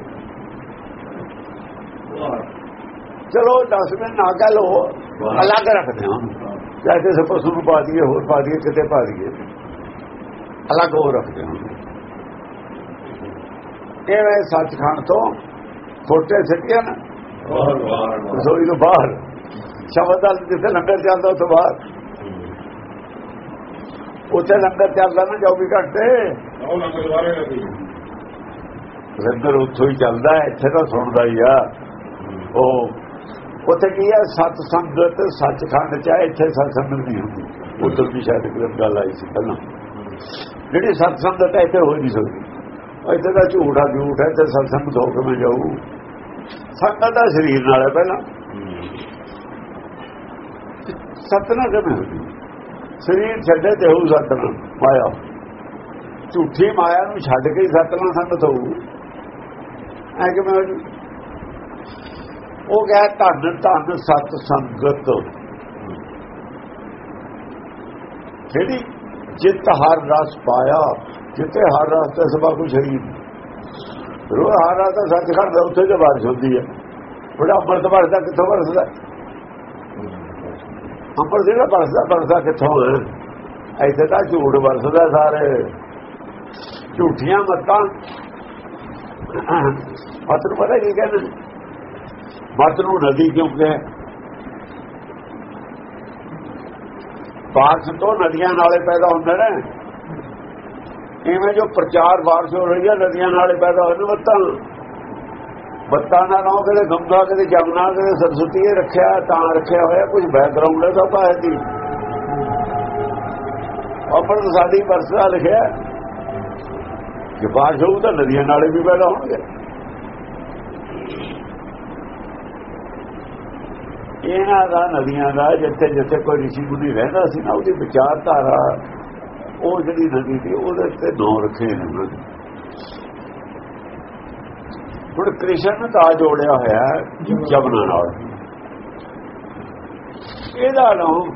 ਚਲੋ 10 ਮਿੰਟ ਨਾ ਕਹਿ ਲੋ ਅਲੱਗ ਰੱਖਦੇ ਹਾਂ। ਚਾਹੇ ਕਿਸੇ ਪਸ਼ੂ ਨੂੰ ਪਾ ਦਈਏ ਹੋਰ ਪਾ ਦਈਏ ਕਿਤੇ ਪਾ ਦਈਏ। ਅਲੱਗ ਹੋ ਰੱਖਦੇ ਹਾਂ। ਇਹ ਵੇ ਸੱਚਖੰਡ ਤੋਂ ਛੋਟੇ ਸਿੱਟੀਆਂ ਨਾ। ਵਾਹ ਵਾਹ ਰਸੋਈ ਤੋਂ ਬਾਹਰ। ਸ਼ਬਦ ਦਾ ਜਿੱਥੇ ਲੰਗਰ ਚੱਲਦਾ ਉੱਥੇ ਬਾਹਰ। ਉੱਥੇ ਲੰਗਰ ਚੱਲਦਾ ਨਾ 24 ਘੰਟੇ। ਉਹ ਨਾ ਗੁਰਵਾਰੇ ਲੱਗੀ ਲੰਗਰ ਉੱਥੋਂ ਹੀ ਚੱਲਦਾ ਇੱਥੇ ਤਾਂ ਸੁਣਦਾ ਹੀ ਆ। ਉਹ ਉੱਥੇ ਕੀ ਹੈ ਸਤ ਸੰਗਤ ਸੱਚਖੰਡ ਚ ਹੈ ਇੱਥੇ ਸਤ ਸੰਗਤ ਨਹੀਂ ਹੁੰਦੀ। ਉੱਧਰ ਵੀ ਸ਼ਾਇਦ ਕੋਈ ਗੱਲ ਆਈ ਸੀ ਪਹਿਲਾਂ। ਜਿਹੜੀ ਸਤ ਸੰਗਤ ਹੈ, ਇੱਥੇ ਹੋ ਨਹੀਂ ਸਕਦੀ। ਇੱਥੇ ਤਾਂ ਝੂਠਾ ਝੂਠ ਹੈ ਤੇ ਸਤ ਸੰਗਤ ਹੋ ਕੇ ਜਾਊ। ਸੰਗਤ ਦਾ ਸਰੀਰ ਨਾਲ ਹੈ ਪਹਿਲਾਂ। ਸਤਨਾ ਕਿਵੇਂ ਹੁੰਦੀ? ਸਰੀਰ ਛੱਡੇ ਤੇ ਹੋਊ ਸਤਨਾ ਮਾਇਆ। ਝੂਠੀ ਮਾਇਆ ਨੂੰ ਛੱਡ ਕੇ ਸਤਨਾ ਸੰਗਤ ਹੋਊ। ਐ ਕਿਵੇਂ ਹੋ ਉਹ ਗਿਆ ਧੰਨ ਧੰਨ ਸਤ ਸੰਗਤ। ਜਿਹੜੀ ਜਿੱਤ ਹਰ ਰਸ ਪਾਇਆ, ਜਿੱਤੇ ਹਰ ਰਸ ਤੇ ਸਭਾ ਕੁਝ ਹੈ ਰੋ ਹਰ ਰਸ ਦਾ ਸੱਚ ਖੜਦਾ ਉੱਥੇ ਤੇ ਬਾਰਿਸ਼ ਹੁੰਦੀ ਹੈ। ਬੜਾ ਅੰਮ੍ਰਿਤ ਵਰਸਦਾ, ਕਿੱਥੋਂ ਵਰਸਦਾ? ਅੰਮ੍ਰਿਤ ਜਿਹੜਾ ਵਰਸਦਾ ਵਰਸਦਾ ਕਿੱਥੋਂ ਹੈ? ਇੱਥੇ ਤਾਂ ਝੂਠ ਵਰਸਦਾ ਸਾਰੇ। ਝੂਠੀਆਂ ਮੱਤਾਂ। ਮਤ ਨੂੰ ਪਤਾ ਕੀ ਕਹਿੰਦੇ ਮਤ ਨੂੰ ਨਦੀ ਕਿਉਂ ਕਹੇ? ਬਾਰਿਸ਼ ਤੋਂ ਨਦੀਆਂ ਨਾਲੇ ਪੈਦਾ ਹੁੰਦੇ ਨੇ। ਇਵੇਂ ਜੋ ਪ੍ਰਚਾਰ ਬਾਰਿਸ਼ ਹੋ ਰਹੀ ਹੈ ਨਦੀਆਂ ਨਾਲੇ ਪੈਦਾ ਹੋਣ ਬੱਤਾਂ ਬੱਤਾਂ ਦਾ ਨਾਮ ਕਦੇ ਗੰਗਾ ਕਦੇ ਜਮਨਾ ਕਦੇ ਸਰਸਵਤੀ ਇਹ ਰੱਖਿਆ, ਤਾਂ ਰੱਖਿਆ ਹੋਇਆ, ਕੁਝ ਬੈਕਗ੍ਰਾਉਂਡ ਹੈ ਸਭ ਹੈ ਦੀ। ਆਪਣ ਸਾਡੀ ਵਰਸਾ ਲਿਖਿਆ ਜੇ ਬਾਰਿਸ਼ ਹੋਊ ਤਾਂ ਨਦੀਆਂ ਨਾਲੇ ਵੀ ਪੈਦਾ ਹੋਣਗੇ। ਇਹਨਾਂ ਦਾ, ਨਦੀਆਂ ਦਾ, ਜਿੱਥੇ ਜਿੱਥੇ ਕੋਈ ਰਿਸ਼ੀ ਮੁਨੀ ਰਹਿੰਦਾ ਸੀ ਨਾ, ਉਹਦੀ ਵਿਚਾਰਧਾਰਾ, ਉਹ ਜਿਹੜੀ ਨਦੀ ਸੀ, ਉਹਦੇ ਤੇ ਨਾਂ ਰੱਖੇ ਨੇ ਉਹਨਾਂ ਨੇ। ਹੁਣ ਕ੍ਰਿਸ਼ਨ ਦਾ ਜੋੜਿਆ ਹੋਇਆ ਹੈ, ਜਮਨਾ ਨਾਲ। ਇਹਦਾ ਨਾਮ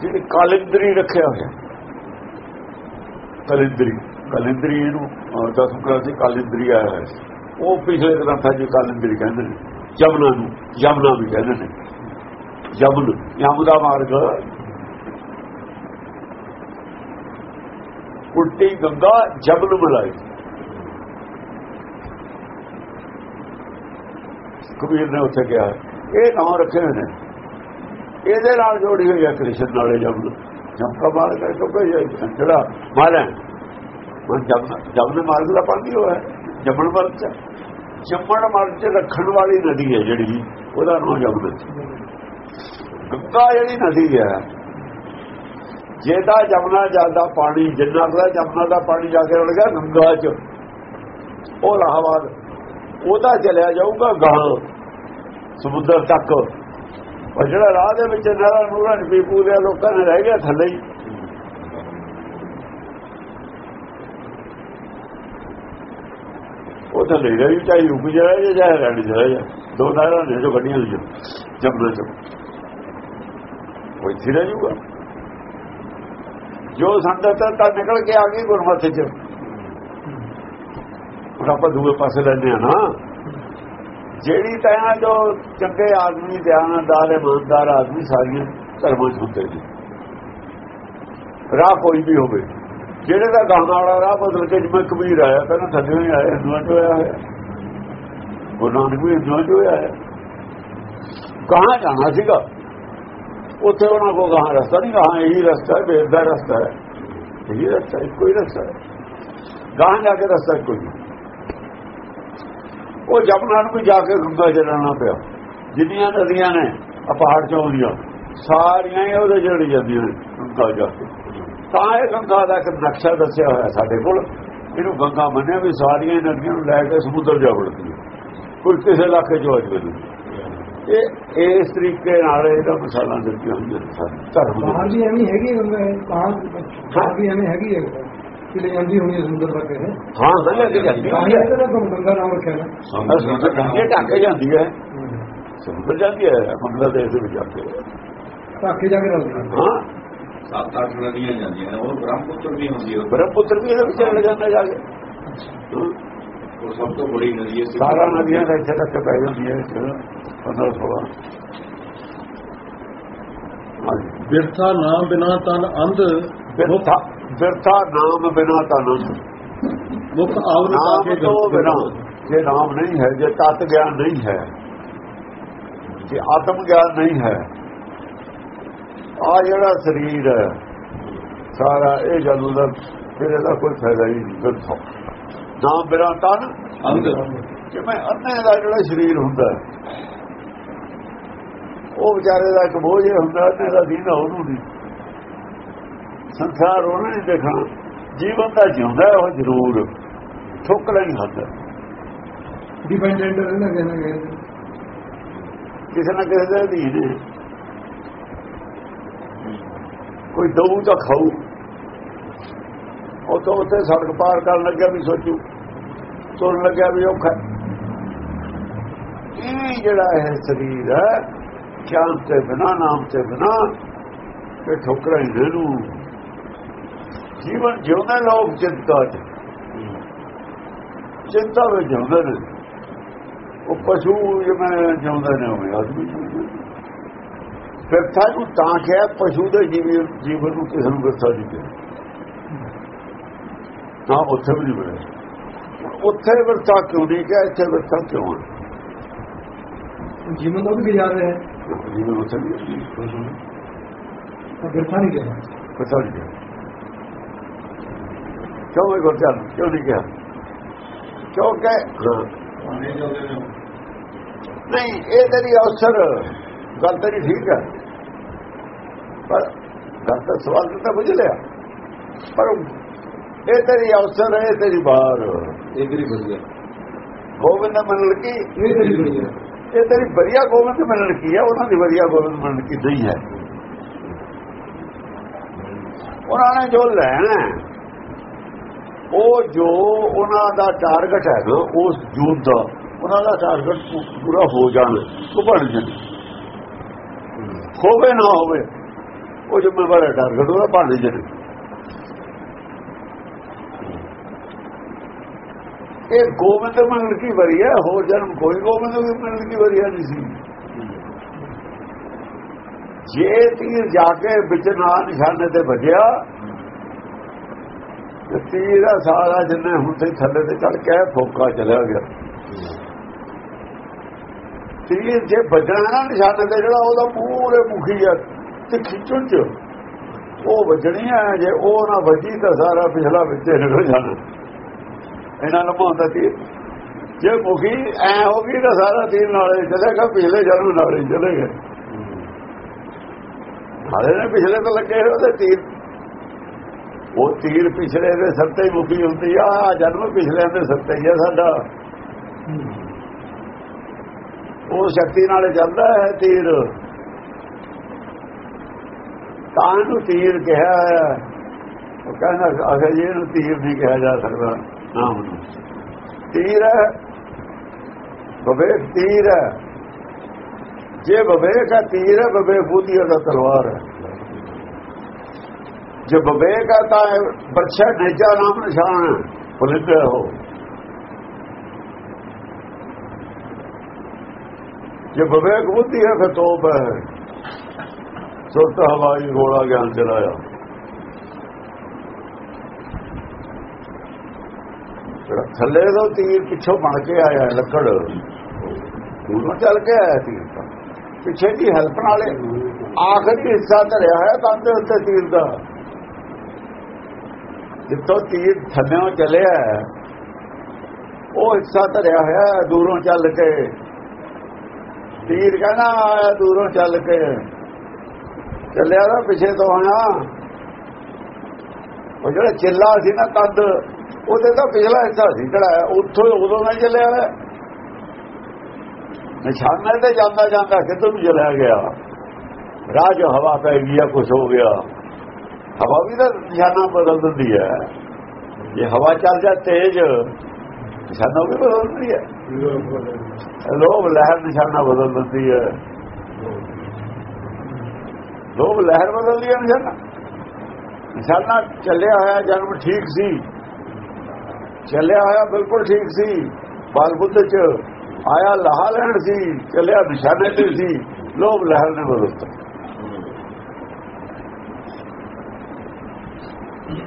ਜਿਹੜੀ ਕਾਲਿੰਦਰੀ ਰੱਖਿਆ ਹੋਇਆ। ਕਲਿੰਦਰੀ, ਕਾਲਿੰਦਰੀ ਇਹਨੂੰ ਦਸਮ ਕਲਾਸੀ ਕਾਲਿੰਦਰੀ ਆਇਆ ਹੈ ਉਹ ਪਿਛਲੇ ਗ੍ਰੰਥਾਂ 'ਚ ਕਾਲਿੰਦਰੀ ਕਹਿੰਦੇ ਨੇ, ਜਮਨਾ ਨੂੰ। ਜਮਨਾ ਵੀ ਕਹਿੰਦੇ ਨੇ। ਜਮਨ ਯਮ ਦਾ ਮਾਰਗ। ਉਲਟੀ ਗੰਗਾ ਜਮਨ ਮਿਲਾਈ ਕਬੀਰ ਨੇ ਉੱਥੇ ਕਿਹਾ, ਇਹ ਨਾਮ ਰੱਖੇ ਹੋਏ ਨੇ। ਇਹਦੇ ਨਾਲ ਜੋੜੀ ਹੋਈ ਹੈ ਕ੍ਰਿਸ਼ਨ ਨਾਲੇ ਜਮਨ ਜਮਕਾ ਮਾਰਗ ਹੈ ਕਿਉਂਕਿ ਜਿਹੜਾ ਮਾਰਾ ਮਨ ਜਮਨ ਜਮਨ ਮਾਰਗ ਦਾ ਪਾਣੀ ਹੋਇਆ। ਜਮਨ ਮਾਰਗ ਚ, ਜੰਮਣ ਮਰਨ ਚ ਰੱਖਣ ਵਾਲੀ ਨਦੀ ਹੈ ਜਿਹੜੀ। ਉਹਦਾ ਨਾਮ ਜਮਨਾ ਗੰਗਾ ਜਿਹੜੀ ਨਦੀ ਹੈ ਜਿਹਦਾ ਜਮਨਾ ਜਾਂਦਾ ਪਾਣੀ, ਜਿੰਨਾ ਦਾ ਜਮਨਾ ਦਾ ਪਾਣੀ ਜਾ ਕੇ ਰਲ ਗਿਆ, ਗੰਗਾ ਚ। ਉਹ ਲਾਹਵਾਦ ਉਹਦਾ ਚਲਿਆ ਜਾਊਗਾ ਗਾਂ ਸਮੁੰਦਰ ਤੱਕ। ਉਹ ਜਿਹੜਾ ਰਾਹ ਦੇ ਵਿੱਚ ਨਹਿਰਾਂ ਨੂਰਾਂ ਵੀ ਪੂਰੇ ਲੋਕਾਂ ਨੇ ਰਹਿ ਗਿਆ ਥੱਲੇ ਹੀ। ਉਹ ਤਾਂ ਲੈ ਰਹੀ ਚਾਹੀ ਰੁਕ ਜਾਏ ਜਾਂ ਜਾਏ ਰਹਿਣ ਜਾਏ। ਦੋ ਨਹਿਰਾਂ ਨੇ ਜੋ ਗੱਡੀਆਂ ਨੇ ਜਮਨਾ ਚ ਕੋਈ ਥਿਰ ਜੂਗਾ ਜੋ ਸੰਗਤ ਤਾਂ ਨਿਕਲ ਕੇ ਆ ਗਈ ਗੁਰਮਤਿ ਚ। ਹੁਣ ਆਪਾਂ ਦੂਏ ਪਾਸੇ ਲੈਂਦੇ ਆ ਨਾ। ਜਿਹੜੀ ਤਾਂ ਜੋ ਚੰਗੇ ਆਦਮੀ ਧਿਆਨਦਾਰ ਇਮਾਨਦਾਰ ਆਦਮੀ ਸਾਰੀਆਂ ਧਰਮਾਂ 'ਚ ਹੁੰਦੇ ਨੇ। ਰਾਹ ਕੋਈ ਵੀ ਹੋਵੇ। ਜਿਹੜੇ ਦਾ ਗਾਣਾ ਵਾਲਾ ਰਾਹ ਬਦਲ ਕੇ ਜਿਵੇਂ ਕਬੀਰ ਆਇਆ, ਪਹਿਲਾਂ ਥੱਲੇ ਹੀ ਆਇਆ, ਹਿੰਦੂਆਂ ਚੋਂ ਆਇਆ ਹੋਇਆ। ਉਹ ਨਾਨਕ ਵੀ ਹਿੰਦੂਆਂ ਚੋਂ ਆਇਆ। ਕਹਾਂ ਜਾਣਾ ਸੀਗਾ। ਉੱਥੇ ਉਹਨਾਂ ਕੋ ਕਹਾਂ ਰਸਤਾ ਨਹੀਂ ਕਹਾਂ ਇਹੀ ਰਸਤਾ ਹੈ ਵੇਦ ਦਾ ਰਸਤਾ ਹੈ। ਇਹੀ ਰਸਤਾ ਹੈ ਕੋਈ ਰਸਤਾ ਹੈ। ਗਾਹਾਂ ਜਾ ਕੇ ਰਸਤਾ ਕੋਈ ਨਹੀਂ ਉਹ ਜਪਨਾ ਨੂੰ ਵੀ ਜਾ ਕੇ ਗੰਗਾ ਜਲਣਾ ਪਿਆ। ਜਿੰਨੀਆਂ ਨਦੀਆਂ ਨੇ, ਆ ਪਹਾੜ ਚੋਂ ਆਉਂਦੀਆਂ ਸਾਰੀਆਂ ਹੀ ਉਹਦੇ ਜੜ ਜਾਂਦੀਆਂ ਨੇ, ਗੰਗਾ ਜਾ ਕੇ। ਤਾਂ ਇਹ ਗੰਗਾ ਦਾ ਇੱਕ ਨਕਸ਼ਾ ਦੱਸਿਆ ਹੋਇਆ ਸਾਡੇ ਕੋਲ। ਇਹਨੂੰ ਗੰਗਾ ਮੰਨਿਆ ਵੀ ਸਾਰੀਆਂ ਹੀ ਨਦੀਆਂ ਨੂੰ ਲੈ ਕੇ ਸਮੁੰਦਰ ਜਾ ਵੜਦੀ ਕੋਈ ਕਿਸੇ ਇਲਾਕੇ ਚੋਂ ਅੱਜ ਬਣੀ ਇਹ ਇਸ ਤਰੀਕੇ ਨਾਲ ਇਹਦਾ ਮਸਾਲਾ ਹੋਈਆਂ ਨੇ ਸਾਰੇ ਧਰਮ ਦੇ ਬਾਹਰ ਵੀ ਐਵੇਂ ਹੈਗੀ ਹੈ ਗੰਗਾ ਬਾਹਰ ਵੀ ਐਵੇਂ ਹੈਗੀ ਹੈ ਕਿ ਲੈ ਜਾਂਦੀ ਹੋਣੀ ਹੈ ਸੁੰਦਰ ਤੱਕ ਹਾਂ ਨਾ ਲੈ ਕੇ ਜਾਂਦੀ ਹੀ। ਹੈ ਗੰਗਾ ਨਾਮ ਰੱਖਿਆ ਨਾ। ਸਮੁੰਦਰ ਗੰਗੇ ਢੱਕ ਜਾਂਦੀ ਹੈ। ਸਮੁੰਦਰ ਜਾਂਦੀ ਹੈ। ਬੰਗਲਾਦੇਸ਼ ਦੇ ਵਿੱਚ ਜਾ ਕੇ। ਢਾਕੇ ਜਾ ਕੇ ਰਲਦੀ ਹੈ। ਹਾਂ ਸੱਤ ਅੱਠ ਨਦੀਆਂ ਜਾਂਦੀਆਂ ਨੇ ਉਹ ਬ੍ਰਹਮਪੁੱਤਰ ਵੀ ਹੁੰਦੀ ਹੈ ਬ੍ਰਹਮਪੁੱਤਰ ਵੀ ਇਹਦੇ ਵਿੱਚ ਚਲੇ ਜਾਂਦਾ ਜਾ ਕੇ। ਉਹ ਸਭ ਤੋਂ ਬੜੀ ਨਦੀ ਹੈ ਸਾਰਾ ਨਦੀਆਂ ਦਾ ਇੱਥੇ ਤੱਕ ਪੈ ਜਾਂਦੀ ਹੈ 15 16 ਹਾਂਜੀ। ਬਿਰਥਾ ਨਾਮ ਬਿਨਾ ਤਨ ਅੰਧ ਬਿਰਥਾ ਬਿਰਥਾ ਨਾਮ ਬਿਨਾ ਤਨ ਮੁਖ ਆਵਰ ਨਾਮ ਤੋਂ ਬਿਨਾ ਜੇ ਨਾਮ ਨਹੀਂ ਹੈ ਜੇ ਤਤ ਗਿਆਨ ਨਹੀਂ ਹੈ ਜੇ ਆਤਮ ਗਿਆਨ ਨਹੀਂ ਹੈ ਆ ਜਿਹੜਾ ਸਰੀਰ ਹੈ ਸਾਰਾ ਇਹ ਜਦੋਂ ਦਾ ਫਿਰ ਇਹਦਾ ਕੋਈ ਫਾਇਦਾ ਹੀ ਨਹੀਂ ਬਿਰਥਾ ਨਾਮ ਬਿਨਾ ਤਨ ਅੰਧ ਜਿਵੇਂ ਅੰਨੇ ਦਾ ਜਿਹੜਾ ਸਰੀਰ ਹੁੰਦਾ ਉਹ ਵਿਚਾਰੇ ਦਾ ਇੱਕ ਬੋਝ ਹੁੰਦਾ ਅੰਨੇ ਦਾ ਦੀਨਾ ਉਹਨੂੰ ਨਹੀਂ। ਸੰਸਾਰ ਉਹਨੇ ਨਹੀਂ ਦੇਖਣਾ। ਜੀਵਨ ਦਾ ਜਿਉਂਦਾ ਉਹ ਜ਼ਰੂਰ ਠੋਕਲਾ ਨਹੀਂ ਹੁੰਦਾ ਡਿਪੈਂਡੈਂਟ ਰਹਿਣਾ ਕਿਸੇ ਨਾ ਕਿਸੇ ਦੇ ਅਧੀਨ ਹੈ। ਕੋਈ ਦਊ ਤਾਂ ਖਾਊ। ਉਹ ਤੋਂ ਉੱਥੇ ਸੜਕ ਪਾਰ ਕਰਨ ਲੱਗਿਆ ਵੀ ਸੋਚੂ। ਤੁਰਨ ਲੱਗਿਆ ਵੀ ਔਖਾ। ਇਹ ਜਿਹੜਾ ਹੈ ਸਰੀਰ ਹੈ ਗਿਆਨ ਤੇ ਬਿਨਾ, ਨਾਮ ਤੇ ਬਿਨਾ, ਇਹ ਠੋਕਰਾਂ ਹੀ ਨੂੰ ਜੀਵਨ ਜਿਉਂਦੇ ਲੋਕ ਚਿੰਤਾ ਚ। ਚਿੰਤਾ ਵਿੱਚ ਜਿਉਂਦੇ ਨੇ। ਉਹ ਪਸ਼ੂ ਜਿਵੇਂ ਜਿਉਂਦੇ ਨੇ, ਉਹ ਆਦਮੀ ਜਿਉਂਦੇ ਨੇ। ਫਿਰਥਾ ਨੂੰ ਤਾਂ ਕਿਹਾ ਪਸ਼ੂ ਦੇ ਜੀਵਨ ਜੀਵਨ ਨੂੰ ਕਿਸੇ ਨੂੰ ਵਿਰਥਾ ਨਹੀਂ ਕਿਹਾ ਤਾਂ ਉੱਥੇ ਵੀ ਨਹੀਂ ਮਿਲਿਆ ਉੱਥੇ ਵਿਰਥਾ ਕਿਉਂ ਨਹੀਂ ਕਿਹਾ ਇੱਥੇ ਵਿਰਥਾ ਕਿਉਂ ਹੈ ਜੀਵਨ ਦਾ ਵੀ ਗੁਜ਼ਾਰ ਰਿਹਾ ਹੈ। ਜੀਵਨ ਉੱਥੇ ਵੀ ਨਹੀਂ ਗਿਆ। ਪਤਾ ਨਹੀਂ ਕਿਹਾ ਕਿਉਂ ਇਹ ਗੁਰਚਾਰ ਕਿਉਂ ਨਹੀਂ ਕਿਹਾ ਕਿਉਂਕਿ ਨਹੀਂ ਇਹ ਤੇਰੀ ਅਵਸਰ। ਗੱਲ ਤੇਰੀ ਠੀਕ ਹੈ। ਪਰ ਗੱਲ ਤਾਂ ਸਵਾਲ ਤਾਂ ਬੁਝ ਲਿਆ। ਪਰ ਇਹ ਤੇਰੀ ਅਵਸਰ ਹੈ ਤੇਰੀ ਬਾਹਰ। ਇਹ ਵੀ ਵਧੀਆ ਗੋਬਿੰਦ ਮੰਨਣ ਕੀ ਇਹ ਤੇਰੀ ਹੈ ਇਹ ਤੇਰੀ ਵਧੀਆ ਗੋਬਿੰਦ ਮੰਨਣ ਕੀ ਹੈ ਉਹਨਾਂ ਦੀ ਵਧੀਆ ਗੋਬਿੰਦ ਮੰਨਣ ਕੀ ਨਹੀਂ ਹੈ। ਉਹਨਾਂ ਨੇ ਜੋ ਲੈਣਾ ਉਹ ਜੋ ਉਹਨਾਂ ਦਾ ਟਾਰਗੇਟ ਹੈ ਉਸ ਜੂਤ ਦਾ ਉਹਨਾਂ ਦਾ ਟਾਰਗੇਟ ਪੂਰਾ ਹੋ ਜਾਣਾ ਉਹ ਬਣ ਜਾਣਾ। ਹੋਵੇ ਨਾ ਹੋਵੇ, ਉਹ ਜ਼ਿੰਮੇਵਾਰ ਹੈ ਟਾਰਗੇਟ ਉਹਦਾ ਬਣ ਜਾਣਾ ਇਹ ਗੋਬਿੰਦ ਮੰਗਲ ਕੀ ਵਰੀ ਹੈ? ਹੋਰ ਜਨਮ ਕੋਈ ਗੋਬਿੰਦ ਮੰਗਲ ਕੀ ਵਰੀ ਨਹੀਂ ਸੀ। ਜੇ ਤੀਰ ਜਾ ਕੇ ਵਿੱਚ ਨਾ ਨਿਸ਼ਾਨੇ ਤੇ ਵੱਜਿਆ, ਤੇ ਤੀਰ ਦਾ ਸਾਰਾ ਜਿੰਨੇ ਹੁਣ ਤੇ ਥੱਲੇ ਤੇ ਚੜ ਕੇ ਫੋਕਾ ਚਲਿਆ ਗਿਆ। ਤੀਰ ਜੇ ਵੱਜਣਾ ਨਾ ਨਿਸ਼ਾਨੇ ਤੇ ਜਿਹੜਾ ਉਹਦਾ ਪੂਰੇ ਮੁਖੀ ਆ ਤੇ ਖਿੱਚਣ ਚ ਉਹ ਵੱਜਣੀ ਆ, ਜੇ ਉਹ ਨਾ ਵੱਜੀ ਤਾਂ ਸਾਰਾ ਪਿਛਲਾ ਵਿੱਚੇ ਨਿਕਲ ਜਾਣਾ ਇਹਨਾਂ ਲੰਮਾ ਹੁੰਦਾ ਤੀਰ ਜੇ ਮੁਖੀ ਐ ਹੋ ਗਈ ਤਾਂ ਸਾਰਾ ਤੀਰ ਨਾਲੇ ਚਲੇਗਾ ਪਿਛਲੇ ਜਨਮ ਨਾਲੇ ਚਲੇਗਾ ਨਾਲੇ ਨੇ ਪਿਛਲੇ ਤੋਂ ਲੱਗੇ ਉਹਦੇ ਤੀਰ। ਉਹ ਤੀਰ ਪਿਛਲੇ ਦੇ ਸੱਤੇ ਮੁਖੀ ਹੁੰਦੀ ਆ, ਆਹ ਜਨਮ ਪਿਛਲੇ ਦੇ ਸੱਤੇ ਹੀ ਆ ਸਾਡਾ। ਉਹ ਸ਼ਕਤੀ ਨਾਲ ਚੱਲਦਾ ਹੈ ਤੀਰ। ਤਾਂ ਨੂੰ ਤੀਰ ਕਿਹਾ ਹੈ। ਉਹ ਕਹਿੰਦਾ, ਅਖੇ ਜੀ, ਇਹਨੂੰ ਤੀਰ ਨਹੀਂ ਕਿਹਾ ਜਾ ਸਕਦਾ। ਨਾਮ ਨੂੰ। ਤੀਰ ਹੈ। ਵਿਵੇਕ ਤੀਰ ਹੈ। ਜੇ ਵਿਵੇਕ ਹੈ, ਤੀਰ ਹੈ ਬਵੇਕ ਬੂਦੀ ਦਾ ਤਲਵਾਰ ਹੈ। ਜੇ ਵਿਵੇਕ ਹੈ, ਤਾਂ ਬਰਛਾ, ਨੇਜਾ ਨਾਮ ਨਿਸ਼ਾਨ ਹੈ। ਪੁਲਿੰਦ ਹੈ ਉਹ ਜੇ ਵਿਵੇਕ ਬੁੱਧੀ ਹੈ, ਫਿਰ ਤੋਪ ਹੈ। ਸੁਰਤ ਹਵਾਈ ਗੋਲਾ ਗਿਆਨ ਚਲਾਇਆ। ਜਿਹੜਾ ਥੱਲੇ ਤੋਂ ਤੀਰ ਪਿੱਛੋਂ ਬਣ ਕੇ ਆਇਆ ਲੱਕੜ। ਦੂਰੋਂ ਚੱਲ ਕੇ ਆਇਆ ਤੀਰ ਤਾਂ। ਪਿੱਛੇ ਦੀ ਹੈਲਪ ਨਾਲੇ। ਆਖਰੀ ਹਿੱਸਾ ਧਰਿਆ ਹੈ ਕੰਧ ਦੇ ਉੱਤੇ ਤੀਰ ਦਾ। ਜਿੱਥੋਂ ਤੀਰ ਥੱਲਿਓਂ ਚੱਲਿਆ ਉਹ ਹਿੱਸਾ ਧਰਿਆ ਹੋਇਆ ਦੂਰੋਂ ਚੱਲ ਕੇ। ਤੀਰ ਕਹਿੰਦਾ ਆਇਆ ਦੂਰੋਂ ਚੱਲ ਕੇ। ਚੱਲਿਆ ਨਾ ਪਿੱਛੇ ਤੋਂ ਆਇਆ। ਉਹ ਜਿਹੜਾ ਚਿੱਲਾ ਸੀ ਨਾ ਕੰਧ ਉਹਦੇ ਤਾਂ ਪਿਛਲਾ ਹਿੱਸਾ ਸੀ ਜਿਹੜਾ, ਉੱਥੋਂ ਉਦੋਂ ਨਾਲ ਚੱਲਿਆ ਹੋਇਆ। ਨਿਸ਼ਾਨਾ ਤੇ ਜਾਂਦਾ ਜਾਂਦਾ ਕਿੱਧਰ ਨੂੰ ਚਲਿਆ ਗਿਆ। ਰਾਹ 'ਚ ਹਵਾ ਪੈ ਗਈ ਆ ਕੁਝ ਹੋ ਗਿਆ। ਹਵਾ ਵੀ ਤਾਂ ਨਿਸ਼ਾਨਾ ਬਦਲ ਦਿੰਦੀ ਹੈ। ਜੇ ਹਵਾ ਚੱਲ ਜਾ ਤੇਜ਼, ਨਿਸ਼ਾਨਾ ਵੀ ਬਦਲ ਦਿੰਦੀ ਹੈ। ਲੋਭ ਲਹਿਰ ਨਿਸ਼ਾਨਾ ਬਦਲ ਦਿੰਦੀ ਹੈ। ਲੋਭ ਲਹਿਰ ਬਦਲਦੀ ਹੈ ਨਿਸ਼ਾਨਾ। ਨਿਸ਼ਾਨਾ ਚੱਲਿਆ ਹੋਇਆ ਜਨਮ ਠੀਕ ਸੀ। ਚੱਲਿਆ ਹੋਇਆ ਬਿਲਕੁਲ ਠੀਕ ਸੀ। ਬਾਲ ਬੁੱਧ ਚ ਆਇਆ ਲਹਾ ਲੈਣ ਸੀ, ਚੱਲਿਆ ਨਿਸ਼ਾਨੇ ਤੇ ਸੀ। ਲੋਭ ਲਹਿਰ ਨੇ ਬਦਲਤਾ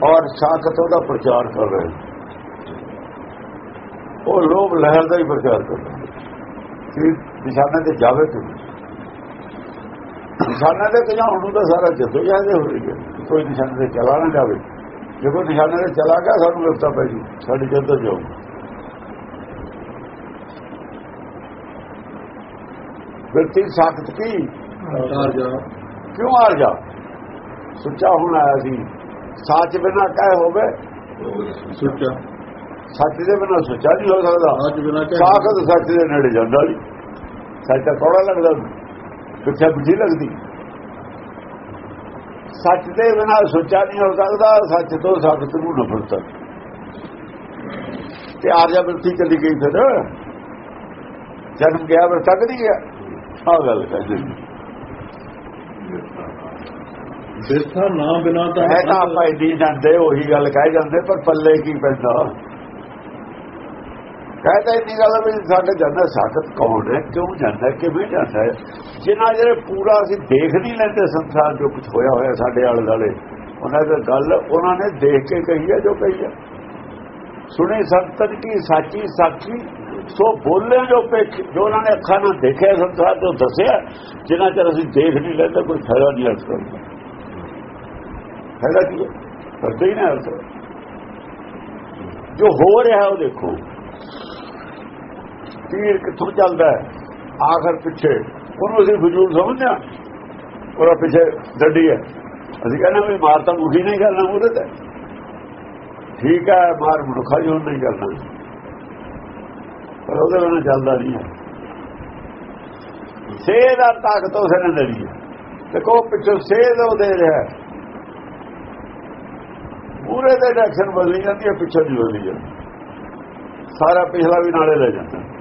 ਔਰ ਸਾਖਤ ਉਹਦਾ ਪ੍ਰਚਾਰ ਕਰ ਰਹੇ ਉਹ ਲੋਭ ਲਹਿਰ ਦਾ ਹੀ ਪ੍ਰਚਾਰ ਕਰ ਰਹੇ ਕਿ ਨਿਸ਼ਾਨੇ ਤੇ ਜਾਵੇ ਤੂੰ। ਨਿਸ਼ਾਨੇ ਤੇ ਕਿਉਂ ਨੂੰ ਤਾਂ ਸਾਰਾ ਜੱਦੋ ਜਾਂਦੇ ਹੋ ਰਹੀ ਹੈ ਕੋਈ ਨਿਸ਼ਾਨੇ ਤੇ ਚਲਾ ਨਾ ਜਾਵੇ। ਜੇ ਕੋਈ ਨਿਸ਼ਾਨੇ ਤੇ ਚਲਾ ਗਿਆ ਸਾਨੂੰ ਵਿਵਸਥਾ ਪੈ ਜੀ। ਸਾਡੀ ਜੱਦੋ ਜਾਓ ਵਿਅਕਤੀ ਸਾਖਤ ਕੀ? ਕਾਰਜਾ ਕਿਉਂ ਆ ਜਾ? ਸੁੱਚਾ ਹੁਣ ਆਇਆ ਸੀ। ਸੱਚ ਬਿਨਾ ਕਹਿ ਹੋਵੇ। ਸੁੱਚਾ। ਸੱਚ ਦੇ ਬਿਨਾ ਸੁੱਚਾ ਨਹੀਂ ਹੋ ਸਕਦਾ। ਸਾਖਤ ਸੱਚ ਦੇ ਨੇੜੇ ਜਾਂਦਾ ਨਹੀਂ ਸੱਚ ਤਾਂ ਲੱਗਦਾ। ਪਿੱਛੇ ਬੁੱਝੀ ਲੱਗਦੀ। ਸੱਚ ਦੇ ਬਿਨਾ ਸੁੱਚਾ ਨਹੀਂ ਹੋ ਸਕਦਾ ਸੱਚ ਤੋਂ ਸਾਖਤ ਨੂੰ ਨਫ਼ਰਤ ਤੇ ਆਰਜਾ ਬਿਰਤੀ ਚਲੀ ਗਈ ਫਿਰ। ਜਨਮ ਗਿਆ ਵਰ ਤੱਕ ਨਹੀਂ ਗਿਆ ਆ ਗੱਲ ਕਹਿੰਦੇ ਬਿਰਥਾ ਨਾ ਬਿਨਾ ਤਾਂ ਹੈ ਤਾਂ ਆਪਾਂ ਇੰਨੀ ਜਾਂਦੇ ਉਹੀ ਗੱਲ ਕਹਿ ਜਾਂਦੇ ਪਰ ਪੱਲੇ ਕੀ ਪੈਂਦਾ? ਕਹਿੰਦਾ ਇੰਨੀ ਗੱਲ ਵੀ ਸਾਡੇ ਜਾਂਦਾ ਸਾਖਤ ਕੌਣ ਹੈ, ਕਿਉਂ ਜਾਂਦਾ ਕਿਵੇਂ ਜਾਂਦਾ ਹੈ? ਜਿਨ੍ਹਾਂ ਜਿਹੜੇ ਪੂਰਾ ਅਸੀਂ ਦੇਖ ਨਹੀਂ ਲੈਂਦੇ ਸੰਸਾਰ ਜੋ ਕੁਝ ਹੋਇਆ ਹੋਇਆ ਸਾਡੇ ਆਲੇ ਦੁਆਲੇ ਉਹਨਾਂ ਦੀ ਗੱਲ ਉਹਨਾਂ ਨੇ ਦੇਖ ਕੇ ਕਹੀ ਹੈ ਜੋ ਕਹੀ ਹੈ। ਸੁਣੀ ਸੰਤਨ ਕੀ ਸਾਚੀ ਸਾਖੀ, ਸੋ ਬੋਲੇ ਜੋ ਪੇਖ ਜੋ ਉਹਨਾਂ ਨੇ ਅੱਖਾਂ ਨਾਲ ਦੇਖਿਆ ਸੰਸਾਰ ਤੋਂ ਦੱਸਿਆ ਜਿਨ੍ਹਾਂ ਚਿਰ ਅਸੀਂ ਦੇਖ ਨਹੀਂ ਲੈਂਦੇ, ਕੋਈ ਫਾਇਦਾ ਨਹੀਂ ਅਰਥ ਕਰਦਾ ਫਾਇਦਾ ਕੀ ਹੈ? ਕਰਦੇ ਹੀ ਨਾ ਅਰਥ ਜੋ ਹੋ ਰਿਹਾ ਉਹ ਦੇਖੋ। ਤੀਰ ਕਿੱਥੋਂ ਚੱਲਦਾ ਹੈ? ਆਖਰ ਪਿੱਛੇ। ਉਹਨੂੰ ਅਸੀਂ ਫਜ਼ੂਲ ਸਮਝਦੇ ਹਾਂ। ਉਹਦਾ ਪਿੱਛੇ ਡੱਡੀ ਹੈ। ਅਸੀਂ ਕਹਿੰਦੇ ਵੀ ਮਾਰ ਤਾਂ ਮੁਖੀ ਨਹੀਂ ਕਰਨਾ ਉਹਦੇ ਤੇ। ਠੀਕ ਹੈ, ਮਾਰ ਮਨੁੱਖਾ ਜੋ ਨਹੀਂ ਕਰਨਾ। ਪਰ ਉਹਦੇ ਨਾਲ ਚੱਲਦਾ ਨਹੀਂ ਹੈ। ਸੇਧ ਦਾ ਤਾਕਤ ਉਸ ਨੇ ਦੇਣੀ ਹੈ। ਤੇ ਕੋ ਪਿੱਛੋਂ ਸੇਧ ਉਹ ਦੇ ਰਿਹਾ ਹੈ। ਪੂਰੇ ਦੇ ਡਾਇਰੈਕਸ਼ਨ ਬਦਲੀ ਜਾਂਦੀ ਹੈ, ਪਿੱਛੋਂ ਦੀ ਬਦਲੀ ਜਾਂਦੀ ਸਾਰਾ ਪਿਛਲਾ ਵੀ ਨਾਲੇ ਲੈ ਜਾਂਦਾ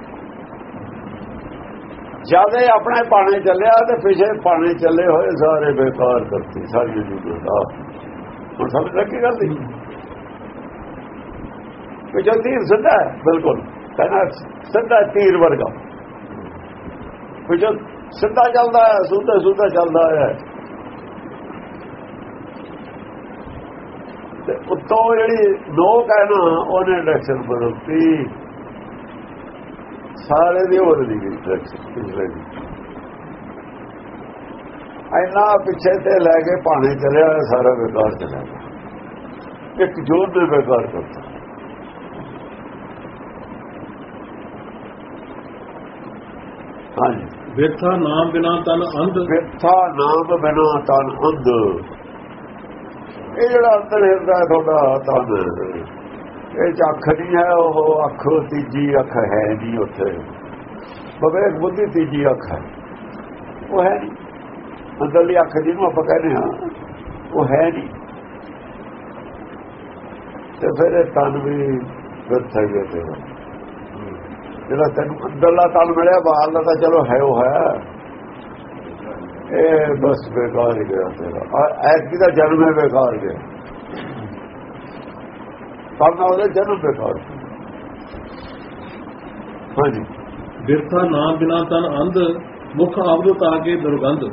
ਜਦ ਇਹ ਆਪਣੇ ਪਾਣੇ ਚੱਲਿਆ ਤੇ ਪਿਛੇ ਪਾਣੇ ਚੱਲੇ ਹੋਏ ਸਾਰੇ ਬੇਕਾਰ ਕਰਤੇ ਸਾਰੀ ਜੁਗੋ ਹੁਣ ਸਮਝ ਲੱਗੀ ਗੱਲ ਦੀ? ਪਿਛੇ ਤੀਰ ਸਿੱਧਾ ਬਿਲਕੁਲ। ਕਹਿੰਦਾ ਸਿੱਧਾ ਤੀਰ ਵਰਗਾ। ਪਿਛੇ ਸਿੱਧਾ ਚੱਲਦਾ ਹੈ, ਸੁੱਧਾ ਸੁੱਧਾ ਚੱਲਦਾ ਹੈ। ਤੇ ਉੱਤੋਂ ਜਿਹੜੀ ਲੋਕ ਹੈ ਨਾ, ਉਹਨੇ ਡਾਇਰੈਕਸ਼ਨ ਬਦਲਤੀ ਸਾਰੇ ਦੀ ਗਈ ਡਾਇਰੈਕਸ਼ਨ ਪਿਛਲੇ ਦੀ ਇੰਨਾ ਪਿੱਛੇ ਤੇ ਲੈ ਕੇ ਭਾਣੇ ਚਲਿਆ ਸਾਰਾ ਬੇਕਾਰ ਚਲਿਆ। ਇੱਕ ਜੋਰ ਨੇ ਬੇਕਾਰ ਕਰਤਾ। ਹਾਂਜੀ। ਬਿਰਥਾ ਨਾਮ ਬਿਨਾ ਤਨ ਅੰਧ। ਵਿਥਾ ਨਾਮ ਬਿਨਾ ਤਨ ਅੰਧ। ਇਹ ਜਿਹੜਾ ਅੰਦਰ ਹਿਰਦਾ ਤੁਹਾਡਾ ਤਨ। ਇਹ ਚ ਅੱਖ ਨਹੀਂ ਹੈ, ਉਹ ਅੱਖ ਤੀਜੀ ਅੱਖ ਹੈ ਨਹੀਂ ਉੱਥੇ। ਬਵੇਕ ਬੁੱਧੀ ਤੀਜੀ ਅੱਖ ਹੈ। ਉਹ ਹੈ ਨਹੀਂ ਅੰਦਰਲੀ ਅੱਖ ਜਿਹਨੂੰ ਆਪਾਂ ਕਹਿੰਦੇ ਹਾਂ, ਉਹ ਹੈ ਨਹੀਂ ਤੇ ਫਿਰ ਇਹ ਤਨ ਵੀ ਵਿਰਥ ਹੈ ਗਿਆ ਤੇਰਾ। ਜਿਹੜਾ ਤੈਨੂੰ ਅੰਦਰਲਾ ਤਨ ਮਿਲਿਆ, ਬਾਹਰਲਾ ਤਾਂ ਚਲੋ ਹੈ ਉਹ ਹੈ। ਇਹ ਬਸ ਬੇਕਾਰ ਹੀ ਗਿਆ ਤੇਰਾ। ਐਤਕੀ ਦਾ ਜਨਮ ਹੈ, ਬੇਕਾਰ ਗਿਆ। ਕਰਨਾ ਉਹਦਾ ਜਨਮ ਬੇਕਾਰ ਹਾਂਜੀ। ਬਿਰਥਾ ਨਾਮ ਬਿਨਾ ਤਨ ਅੰਧ ਮੁਖ ਆਵਦੋ ਤਾਂ ਕੇ ਦੁਰਗੰਧ।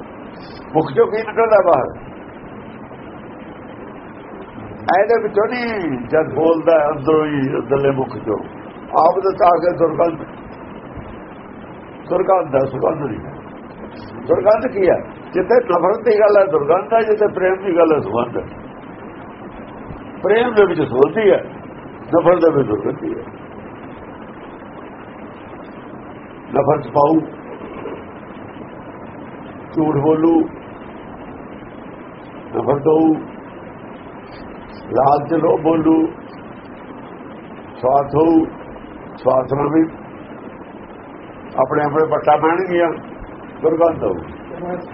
ਮੁਖ ਚੋਂ ਕੀ ਨਿਕਲਦਾ ਬਾਹਰ? ਇਹਦੇ ਵਿੱਚੋਂ ਨਹੀਂ ਜਦ ਬੋਲਦਾ ਅੰਦਰੋਂ ਹੀ ਅੰਦਰਲੇ ਮੁਖ ਚੋਂ। ਆਪ ਦੇ ਤਾਂ ਕੇ ਦੁਰਗੰਧ। ਦੁਰਗੰਧ ਦਾ ਸੁਗੰਧ ਨਹੀਂ ਦੁਰਗੰਧ ਕੀ ਹੈ? ਜਿੱਥੇ ਨਫ਼ਰਤ ਦੀ ਗੱਲ ਹੈ ਦੁਰਗੰਧ ਹੈ ਜਿੱਥੇ ਪ੍ਰੇਮ ਦੀ ਗੱਲ ਹੈ ਸੁਗੰਧ ਪ੍ਰੇਮ ਦੇ ਵਿੱਚ ਸੁਗੰਧੀ ਹੈ। ਨਫ਼ਰਤ ਦੇ ਵਿੱਚ ਦੁਰਗੰਧੀ ਹੈ ਨਫ਼ਰਤ ਪਾਉ ਝੂਠ ਬੋਲੂ ਨਫ਼ਰਤ ਹੋਊ ਲਾਲਚ ਲੋ ਬੋਲੂ ਸਵਾਰਥ ਹੋਊ ਸਵਾਰਥ ਨਾਲ ਵੀ ਆਪਣੇ ਆਪਣੇ ਪੱਟਾ ਪੈਣਗੀਆਂ ਦੁਰਗੰਧ ਹੋਊ।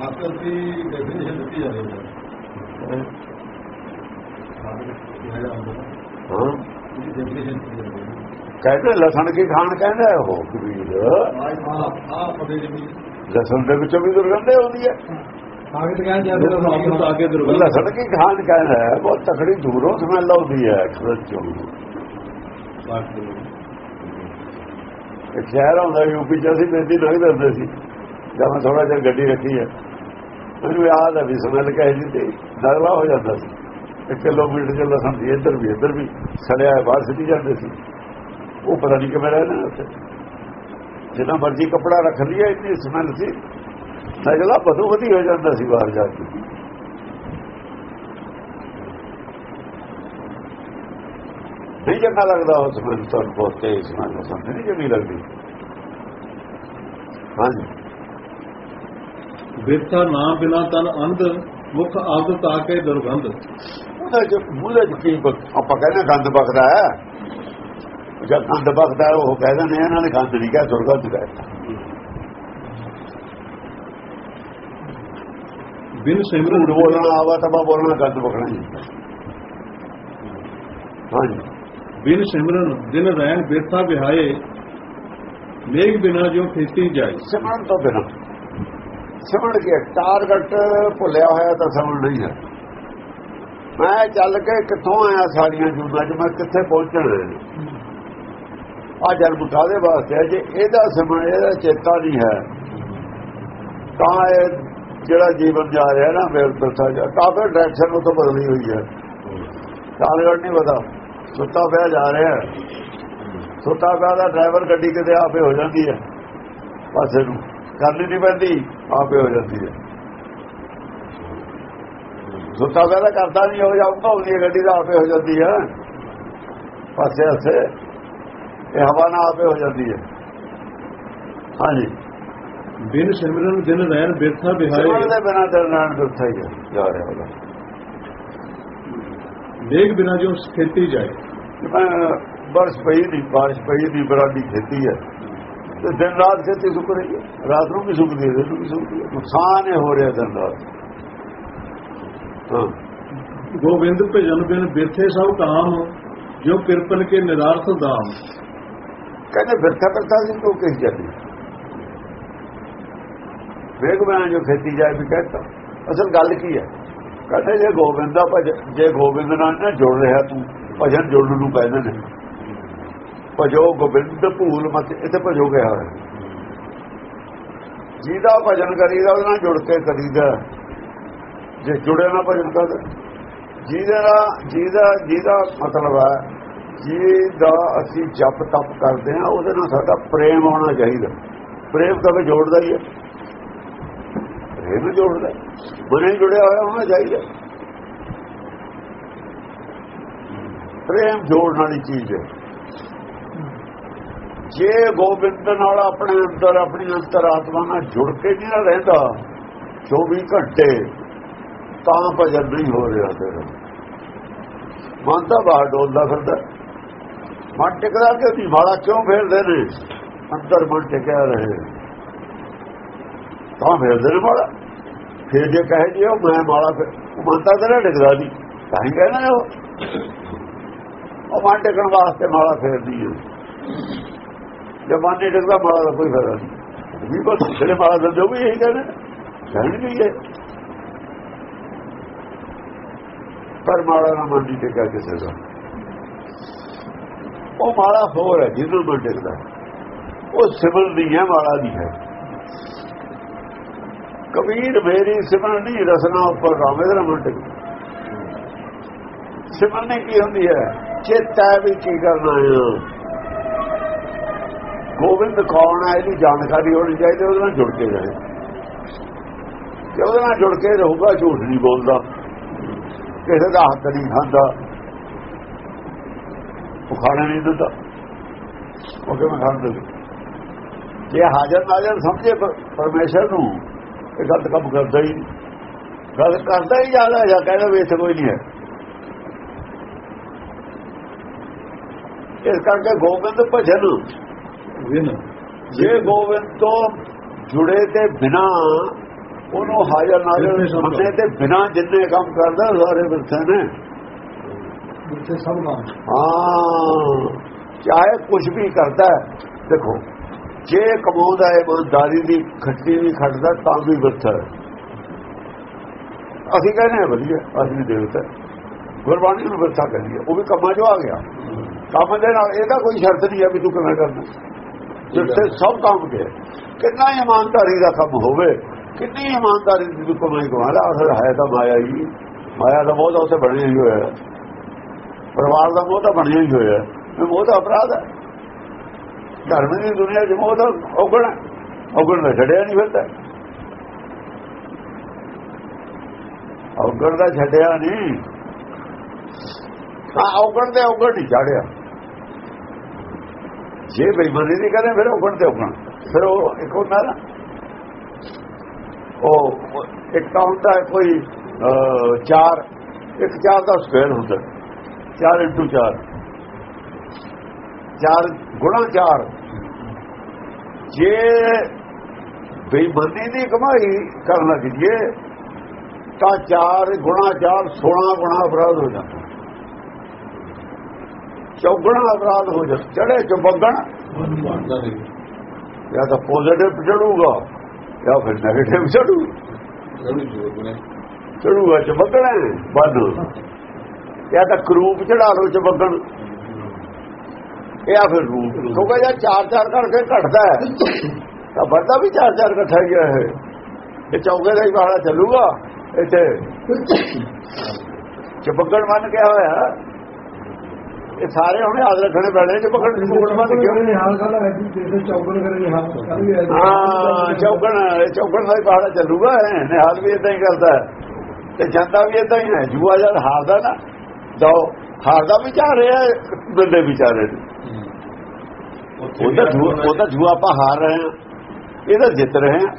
ਹਾਕਮ ਦੀ ਡੈਫੀਨੇਸ਼ਨ ਦਿੱਤੀ ਜਾ ਰਹੀ ਹੈ ਹਾਂ ਇਹਦੀ ਡੈਫੀਨੇਸ਼ਨ ਦਿੱਤੀ ਜਾ ਰਹੀ ਹੈ ਕਹਿੰਦੇ ਲਸਣ ਕੀ ਖਾਣ ਕਹਿੰਦਾ ਉਹ ਕਬੀਰ। ਲਸਣ ਦੇ ਵਿੱਚੋਂ ਵੀ ਦੁਰਗੰਧ ਆਉਂਦੀ ਹੈ। ਲਸਣ ਕੀ ਖਾਣ ਕਹਿੰਦਾ ਬਹੁਤ ਤਕੜੀ ਦੂਰੋਂ ਸਮੈਲ ਆਉਂਦੀ ਹੈ ਖਰਚੋਂ ਇੱਕ ਸ਼ਹਿਰ ਆਉਂਦਾ ਯੂਪੀ ਚ ਅਸੀਂ ਬੇਦੀ ਨਹੀਂ ਦਿੰਦੇ ਸੀ। ਜਦ ਮੈਂ ਥੋੜਾ ਜਿਹਾ ਗੱਡੀ ਰੱਖੀ ਹੈ। ਮੈਨੂੰ ਯਾਦ ਹੈ ਵੀ ਸਮੈਲ ਕਹੇ ਜੀ ਤੇ ਨਗਲਾ ਹੋ ਜਾਂਦਾ ਸੀ। ਇੱਕ ਕਿਲੋਮੀਟਰ ਚ ਸਮਝੀ ਇੱਧਰ ਵੀ ਇੱਧਰ ਵੀ ਸੜਿਆ ਬਾਹਰ ਸਿੱਟੀ ਜਾਂਦੇ ਸੀ। ਉਹ ਪਤਾ ਨਹੀਂ ਕਿਵੇਂ ਰਹਿਣਾ ਉੱਥੇ। ਜਿੰਨਾ ਮਰਜ਼ੀ ਕੱਪੜਾ ਰੱਖ ਲਿਆ ਇੰਨੀ ਸਮੈਲ ਸੀ। ਨਗਲਾ ਬਦੂ ਵਧੀ ਹੋ ਜਾਂਦਾ ਸੀ ਬਾਹਰ ਜਾ ਕੇ। ਨਹੀਂ ਚੰਗਾ ਲੱਗਦਾ ਉਸ ਸਮੈਲ ਤੁਹਾਨੂੰ ਬਹੁਤ ਤੇਜ਼ ਸਮੈਲ ਪਸੰਦ ਨਹੀਂ ਚੰਗੀ ਲੱਗਦੀ। ਹਾਂਜੀ। ਬਿਰਥਾ ਨਾ ਬਿਨਾ ਤਨ ਅੰਧ, ਮੁਖ ਆਵਦੋ ਤਾਂ ਕੇ ਦੁਰਗੰਧ। ਉਹਦਾ ਜੋ ਮੂਲੇ ਕੀ ਆਪਾਂ ਕਹਿੰਦੇ ਗੰਦ ਬਕਦਾ ਹੈ। ਜਦ ਗੰਦ ਬਕਦਾ ਹੈ, ਉਹ ਕਹਿੰਦੇ ਨੇ ਇਹਨਾਂ ਨੇ ਗੰਦ ਨਹੀਂ ਕਿਹਾ ਦੁਰਗੰਧ ਕਹਿਤਾ ਬਿਨ ਸਿਮਰਨ ਬੋਲਣਾ ਆਵਾ ਤਾਂ ਬੋਲਣਾ ਗੰਦ ਬਕਣਾ ਜੀ ਹਾਂਜੀ। ਬਿਨ ਸਿਮਰਨ ਦਿਨ ਰਹਿਣ ਬਿਰਥਾ ਵਿਹਾਏ ਮੇਘ ਬਿਨਾ ਜੋ ਖੇਤੀ ਜਾਏ। ਸਿਮਰਨ ਤੋਂ ਬਿਨਾਂ। ਸਿਮਰਨ ਕੀ ਟਾਰਗੇਟ ਭੁੱਲਿਆ ਹੋਇਆ ਤਾਂ ਸਿਮਰਨ ਨਹੀਂ ਹੈ। ਮੈਂ ਚੱਲ ਕੇ ਕਿੱਥੋਂ ਆਇਆ ਸਾਰੀਆਂ ਜੂਨਾਂ 'ਚ? ਮੈਂ ਕਿੱਥੇ ਪਹੁੰਚਣਾ ਹੈ ਆ ਜਨਮ ਕਾਦੇ ਵਾਸਤੇ ਜੇ ਇਹਦਾ ਸਿਮਰਨ ਇਹਦਾ ਚੇਤਾ ਨਹੀਂ ਹੈ, ਤਾਂ ਇਹ ਜਿਹੜਾ ਜੀਵਨ ਜਾ ਰਿਹਾ ਨਾ, ਫਿਰ ਦੱਸਾ ਜਾ ਕਾਫੀ ਡਾਇਰੈਕਸ਼ਨ ਉਹ ਤੋਂ ਬਦਲੀ ਹੋਈ ਹੈ। ਟਾਰਗੇਟ ਨਹੀਂ ਪਤਾ, ਸੁੱਤਾ ਪਿਆ ਜਾ ਰਿਹਾ ਸੁੱਤਾ ਪਿਆ ਦਾ ਡਰਾਈਵਰ ਗੱਡੀ ਕਿਤੇ ਆਪੇ ਹੋ ਜਾਂਦੀ ਹੈ, ਪਾਸੇ ਨੂੰ। ਕਰਨੀ ਨਹੀਂ ਪੈਂਦੀ, ਆਪੇ ਹੋ ਜਾਂਦੀ ਹੈ। ਸੁੱਤਾ ਦਾ ਕਰਦਾ ਨਹੀਂ ਹੋ ਹੁੰਦੀ ਹੈ ਗੱਡੀ ਦਾ ਆਪੇ ਹੋ ਜਾਂਦੀ ਹੈ। ਪਾਸੇ ਅਸੇ ਇਹ ਹਵਾ ਨਾਲ ਆਪੇ ਹੋ ਜਾਂਦੀ ਹੈ। ਹਾਂਜੀ। ਬਿਨ ਸਿਮਰਨ ਦਿਨ ਰਹਿਣ ਬਿਰਥਾ ਵਿਹਾਏ ਸਿਮਰਨ ਦੇ ਬਿਨਾਂ ਤੇ ਨਾਨ ਦੁੱਥਾ ਹੀ ਹੈ ਜਾ ਰਿਹਾ ਉਹਦਾ। ਮੇਘ ਬਿਨਾ ਜੋ ਖੇਤੀ ਜਾਏ। ਬਰਸ ਪਈ ਦੀ ਬਾਰਿਸ਼ ਪਈ ਦੀ ਬਰਾਦੀ ਖੇਤੀ ਹੈ। ਤੇ ਦਿਨ ਰਾਤ ਖੇਤੀ ਸੁੱਕ ਰਹੀ ਹੈ। ਰਾਤ ਨੂੰ ਵੀ ਸੁੱਕਦੀ ਹੈ ਦਿਨ ਨੂੰ ਵੀ ਸੁੱਕਦੀ ਹੈ। ਨੁਕਸਾਨ ਹੋ ਰਿਹਾ ਦਿਨ ਰਾਤ। ਗੋਬਿੰਦ ਭਜਨ ਬਿਨ ਬਿਰਥੇ ਸਭ ਕਾਮ ਜੋ ਕਿਰਪਨ ਕੇ ਨਿਰਾਰਥ ਦਾਮ। ਕਹਿੰਦੇ ਫਿਰਤਾ ਕਰਤਾ ਸੀ ਤੂੰ ਕਿਸ ਜਾਂਦੀ। ਵੇਗ ਬਣਾ ਜੋ ਖੇਤੀ ਜਾਏ ਵੀ ਕਹਿੰਦਾ ਅਸਲ ਗੱਲ ਕੀ ਹੈ? ਕਹਿੰਦੇ ਜੇ ਗੋਬਿੰਦ ਦਾ ਭਜਨ ਜੇ ਗੋਬਿੰਦ ਨਾਲ ਨਾ ਜੁੜ ਰਿਹਾ ਤੂੰ ਭਜਨ ਜੁੜਨ ਨੂੰ ਕਹਿੰਦੇ ਨੇ ਭਜੋ ਗੋਬਿੰਦ ਭੂਲ ਮਤ ਇੱਥੇ ਭਜੋ ਗਿਆ ਹੋਇਆ। ਜਿਹਦਾ ਭਜਨ ਕਰੀਦਾ ਉਹਦੇ ਨਾਲ ਜੁੜ ਕੇ ਕਰੀਦਾ। ਜੇ ਜੁੜੇ ਨਾ ਭਜਨ ਕਰ ਜਿਹਦਾ ਜਿਹਦਾ ਜਿਹਦਾ ਮਤਲਬ ਹੈ, ਜਿਹਦਾ ਅਸੀਂ ਜਪ ਤਪ ਕਰਦੇ ਹਾਂ, ਉਹਦੇ ਨਾਲ ਸਾਡਾ ਪ੍ਰੇਮ ਹੋਣਾ ਚਾਹੀਦਾ। ਪ੍ਰੇਮ ਕਦੇ ਜੋੜਦਾ ਹੀ ਹੈ। ਪ੍ਰੇਮ ਜੋੜਦਾ ਮਨੇ ਜੁੜਿਆ ਹੋਇਆ ਹੋਣਾ ਚਾਹੀਦਾ। ਪ੍ਰੇਮ ਜੋੜਨ ਵਾਲੀ ਚੀਜ਼ ਹੈ। ਜੇ ਗੋਬਿੰਦ ਨਾਲ ਆਪਣੇ ਅੰਦਰ, ਆਪਣੀ ਅੰਤਰਾਤਮਾ ਨਾਲ ਜੁੜ ਕੇ ਨਹੀਂ ਰਹਿੰਦਾ 24 ਘੰਟੇ ਤਾਂ ਭਜਨ ਨਹੀਂ ਹੋ ਰਿਹਾ ਤੇਰਾ ਮਨ ਤਾਂ ਬਾਹਰ ਡੋਲਦਾ ਫਿਰਦਾ। ਮਨ ਟਿਕਦਾ ਕਿ ਵੀ ਮਾਲਾ ਕਿਉਂ ਫੇਰਦੇ ਨੇ? ਅੰਦਰ ਮਨ ਟਿਕਿਆ ਰਹੇ। ਤਾਂ ਫੇਰਦੇ ਨੇ ਮਾਲਾ ਫਿਰ ਜੇ ਕਹੇ ਜੀ ਉਹ, ਮੈਂ ਮਾਲਾ ਮਨ ਤਾਂ ਤੇਰਾ ਟਿਕਦਾ ਨਹੀਂ। ਤਾਂ ਹੀ ਕਹਿੰਦਾ ਉਹ। ਮਨ ਟਿਕਣ ਵਾਸਤੇ ਮਾਲਾ ਫੇਰਦੀ ਹੈ। ਜੇ ਮਨ ਨਹੀਂ ਟਿਕਦਾ, ਮਾਲਾ ਦਾ ਕੋਈ ਫਾਇਦਾ ਨਹੀਂ। ਵੀ ਬਸ ਜਿਹੜੇ ਮਾਲਾ ਦਿੰਦੇ ਉਹ ਵੀ ਇਹੀ ਕਹਿੰਦੇ ਕਹਿਣ ਵੀ ਹੈ ਪਰ ਮਾਲਾ ਨਾ ਮਨ ਨਹੀਂ ਟਿਕਾ ਕਿਸੇ ਦਾ। ਉਹ ਮਾਲਾ ਹੋਰ ਹੈ, ਜਿਹਨੂੰ ਮਨ ਟਿਕਦਾ। ਉਹ ਸਿਮਰਨ ਨਹੀਂ ਹੈ ਮਾਲਾ ਨਹੀਂ ਹੈ। ਕਬੀਰ ਮੇਰੀ ਸਿਮਰਨ ਨਹੀਂ, ਰਸਨਾ ਉੱਪਰ ਰਾਮੇ ਦਾ ਮੰਡ ਸਿਮਰਨ ਨੇ ਕੀ ਹੁੰਦੀ ਹੈ? ਚੇਤਾ ਵੀ ਕੀ ਕਰਨਾ ਹੈ। ਗੋਬਿੰਦ ਕੌਣ ਹੈ? ਇਹਦੀ ਜਾਣਕਾਰੀ ਹੋਣੀ ਚਾਹੀਦੀ, ਉਹਦੇ ਨਾਲ ਜੁੜ ਕੇ ਰਹੇ ਜੇ ਉਹਦੇ ਨਾਲ ਜੁੜ ਕੇ ਰਹੂਗਾ, ਝੂਠ ਨਹੀਂ ਬੋਲਦਾ। ਕਿਸੇ ਦਾ ਹੱਥ ਨਹੀਂ ਖਾਂਦਾ? ਉਹ ਖਾਣਾ ਨਹੀਂ ਦਿੰਦਾ। ਉਹ ਕਿਵੇਂ ਖਾਂਦਾ? ਜੇ ਹਾਜ਼ਰ ਨਾਜ਼ਰ ਸਮਝੇ ਪਰਮੇਸ਼ਰ ਨੂੰ ਇਹ ਗਲਤ ਕੰਮ ਕਰਦਾ ਹੀ। ਗੱਲ ਕਰਦਾ ਹੀ ਜ਼ਿਆਦਾ ਜਾਂ ਕਹਿੰਦਾ ਵੀ ਇੱਥੇ ਕੋਈ ਨਹੀਂ ਹੈ। ਇਸ ਕਰਕੇ ਗੋਬਿੰਦ ਭਜਨ ਜੇ ਗੋਬਿੰਦ ਤੋਂ ਜੁੜੇ ਤੇ ਬਿਨਾ ਉਹਨੂੰ ਹਾਜ਼ਰ ਨਾਜ਼ਰ ਬਿਲਕੁਲ ਸਮਝੋ। ਸਮਝੇ ਤੇ ਬਿਨਾ ਜਿੰਨੇ ਕੰਮ ਕਰਦਾ ਸਾਰੇ ਵਿਰਥੇ ਨੇ। ਜਿੱਥੇ ਸਭ ਨਾਮ ਹਾਂ ਚਾਹੇ ਕੁਝ ਵੀ ਕਰਦਾ ਦੇਖੋ ਜੇ ਕਮਾਉਂਦਾ ਹੈ ਇਮਾਨਦਾਰੀ ਦੀ ਖੱਟੀ ਵੀ ਖੜਦਾ ਤਾਂ ਵੀ ਹੈ। ਅਸੀਂ ਕਹਿੰਦੇ ਹਾਂ ਵਧੀਆ ਅਸੀਂ ਦੇਵਤਾ ਗੁਰਬਾਣੀ ਨੂੰ ਵਿਰਥਾ ਕਹਿੰਦੀ ਹੈ ਉਹ ਵੀ ਕੰਮਾਂ 'ਚੋਂ ਆ ਗਿਆ। ਕੰਮ ਦੇ ਨਾਲ ਇਹਦਾ ਕੋਈ ਸ਼ਰਤ ਨਹੀਂ ਹੈ ਵੀ ਤੂੰ ਕਿਵੇਂ ਕਰਨਾ। ਜਿੱਥੇ ਸਭ ਕੰਮ ਕੇ ਕਿੰਨਾ ਇਮਾਨਦਾਰੀ ਦਾ ਕੰਮ ਹੋਵੇ ਕਿੰਨੀ ਇਮਾਨਦਾਰੀ ਦੀ ਤੂੰ ਕਮਾਈ ਕਮਾ ਲਾ ਅਸਲ ਹੈ ਤਾਂ ਮਾਇਆ ਹੀ। ਮਾਇਆ ਦਾ ਮੋਹ ਤਾਂ ਉੱਥੇ ਬਣਿਆ ਹੀ ਹੋਇਆ ਪਰਿਵਾਰ ਦਾ ਮੋਹ ਤਾਂ ਬਣਿਆ ਹੀ ਹੋਇਆ ਹੈ। ਇਹ ਮੋਹ ਤਾਂ ਅਪਰਾਧ ਹੈ। ਧਰਮ ਦੀ ਦੁਨੀਆ 'ਚ ਮੋਹ ਤਾਂ ਔਗਣ ਔਗਣ ਦਾ ਛੱਡਿਆ ਨਹੀਂ ਫਿਰਦਾ। ਔਗਣ ਦਾ ਛੱਡਿਆ ਨਹੀਂ। ਹਾਂ, ਔਗਣ ਦੇ ਔਗਣ ਨਹੀਂ ਛੱਡਿਆ ਜੇ ਬੇਈਮਾਨੀ ਨਹੀਂ ਕਰੇ, ਫਿਰ ਔਗਣ ਤੇ ਔਗਣ। ਫਿਰ ਉਹ ਇੱਕ ਹੁੰਦਾ ਨਾ ਉਹ ਇੱਕ ਤਾਂ ਹੁੰਦਾ ਕੋਈ ਚਾਰ। ਇੱਕ ਚਾਰ ਦਾ ਸਕੁਅਰ ਹੁੰਦਾ। 4 ਇੰਟੂ 4 ਚਾਰ ਗੁਣਾ ਚਾਰ। ਜੇ ਬੇਈਮਾਨੀ ਦੀ ਕਮਾਈ ਕਰਨ ਲੱਗੇ ਤਾਂ 4 ਗੁਣਾ 4 16 ਗੁਣਾ ਅਪਰਾਧ ਹੋ ਜਾਂਦਾ। ਚੌਗਣਾ ਅਪਰਾਧ ਹੋ ਜਾਂਦਾ। ਚੜੇ ਚੁਬਗਣ ਜਾਂ ਤਾਂ ਪੋਜ਼ਿਟਿਵ ਚੜੂਗਾ ਜਾਂ ਫਿਰ ਨੈਗੇਟਿਵ ਚੜੂ। ਚੜੂਗਾ ਚੁਬਗਣਾ ਬੰਦ ਜਾਂ ਤਾਂ ਕਰੂਪ ਚੜਾ ਲੋ ਚੁਬਗਣ ਇਹ ਆ ਫਿਰ ਰੂਪ। ਕਿਉਂਕਿ ਜੇ ਚਾਰ ਚਾਰ ਕਰਕੇ ਘਟਦਾ ਹੈ। ਤਾਂ ਵੱਧਦਾ ਵੀ ਚਾਰ ਚਾਰ ਇਕੱਠਾ ਗਿਆ ਹੈ ਇਹ ਚੌਕੇ ਦਾ ਹੀ ਬਾਹਲਾ ਚੱਲੂਗਾ, ਇੱਥੇ। ਚੁਬਗਣ ਮੰਨ ਕੇ ਹੋਇਆ ਇਹ ਸਾਰੇ ਹੁਣ ਯਾਦ ਰੱਖਣੇ ਪੈਣੇ ਚੁਬਗਣ ਚੁਬਗਣ ਮੰਨ ਕੇ ਨੇ ਹਾਲ ਕਾਲਾ ਹੈ ਕਿ ਤੇ ਚੌਗਣ ਕਰੇ ਹਾਂ ਚੌਕਣ ਚੌਕਣ ਦਾ ਹੀ ਪਹਾੜਾ ਚੱਲੂਗਾ ਨਿਹਾਲ ਵੀ ਇਦਾਂ ਹੀ ਕਰਦਾ ਹੈ। ਤੇ ਜਾਂਦਾ ਵੀ ਇਦਾਂ ਹੀ ਹੈ ਜੂਆ ਜਦ ਹਾਰਦਾ ਨਾ ਦੋ ਹਾਰਦਾ ਵੀ ਚਾਹ ਰਿਹਾ ਬੰਦੇ ਵੀ ਚਾਹ ਰਹੇ ਨੇ। ਉਹਦਾ ਜੂਆ ਉਹਦਾ ਜੂਆ ਆਪਾਂ ਹਾਰ ਰਹੇ ਹਾਂ ਇਹਦਾ ਜਿੱਤ ਰਹੇ ਹਾਂ।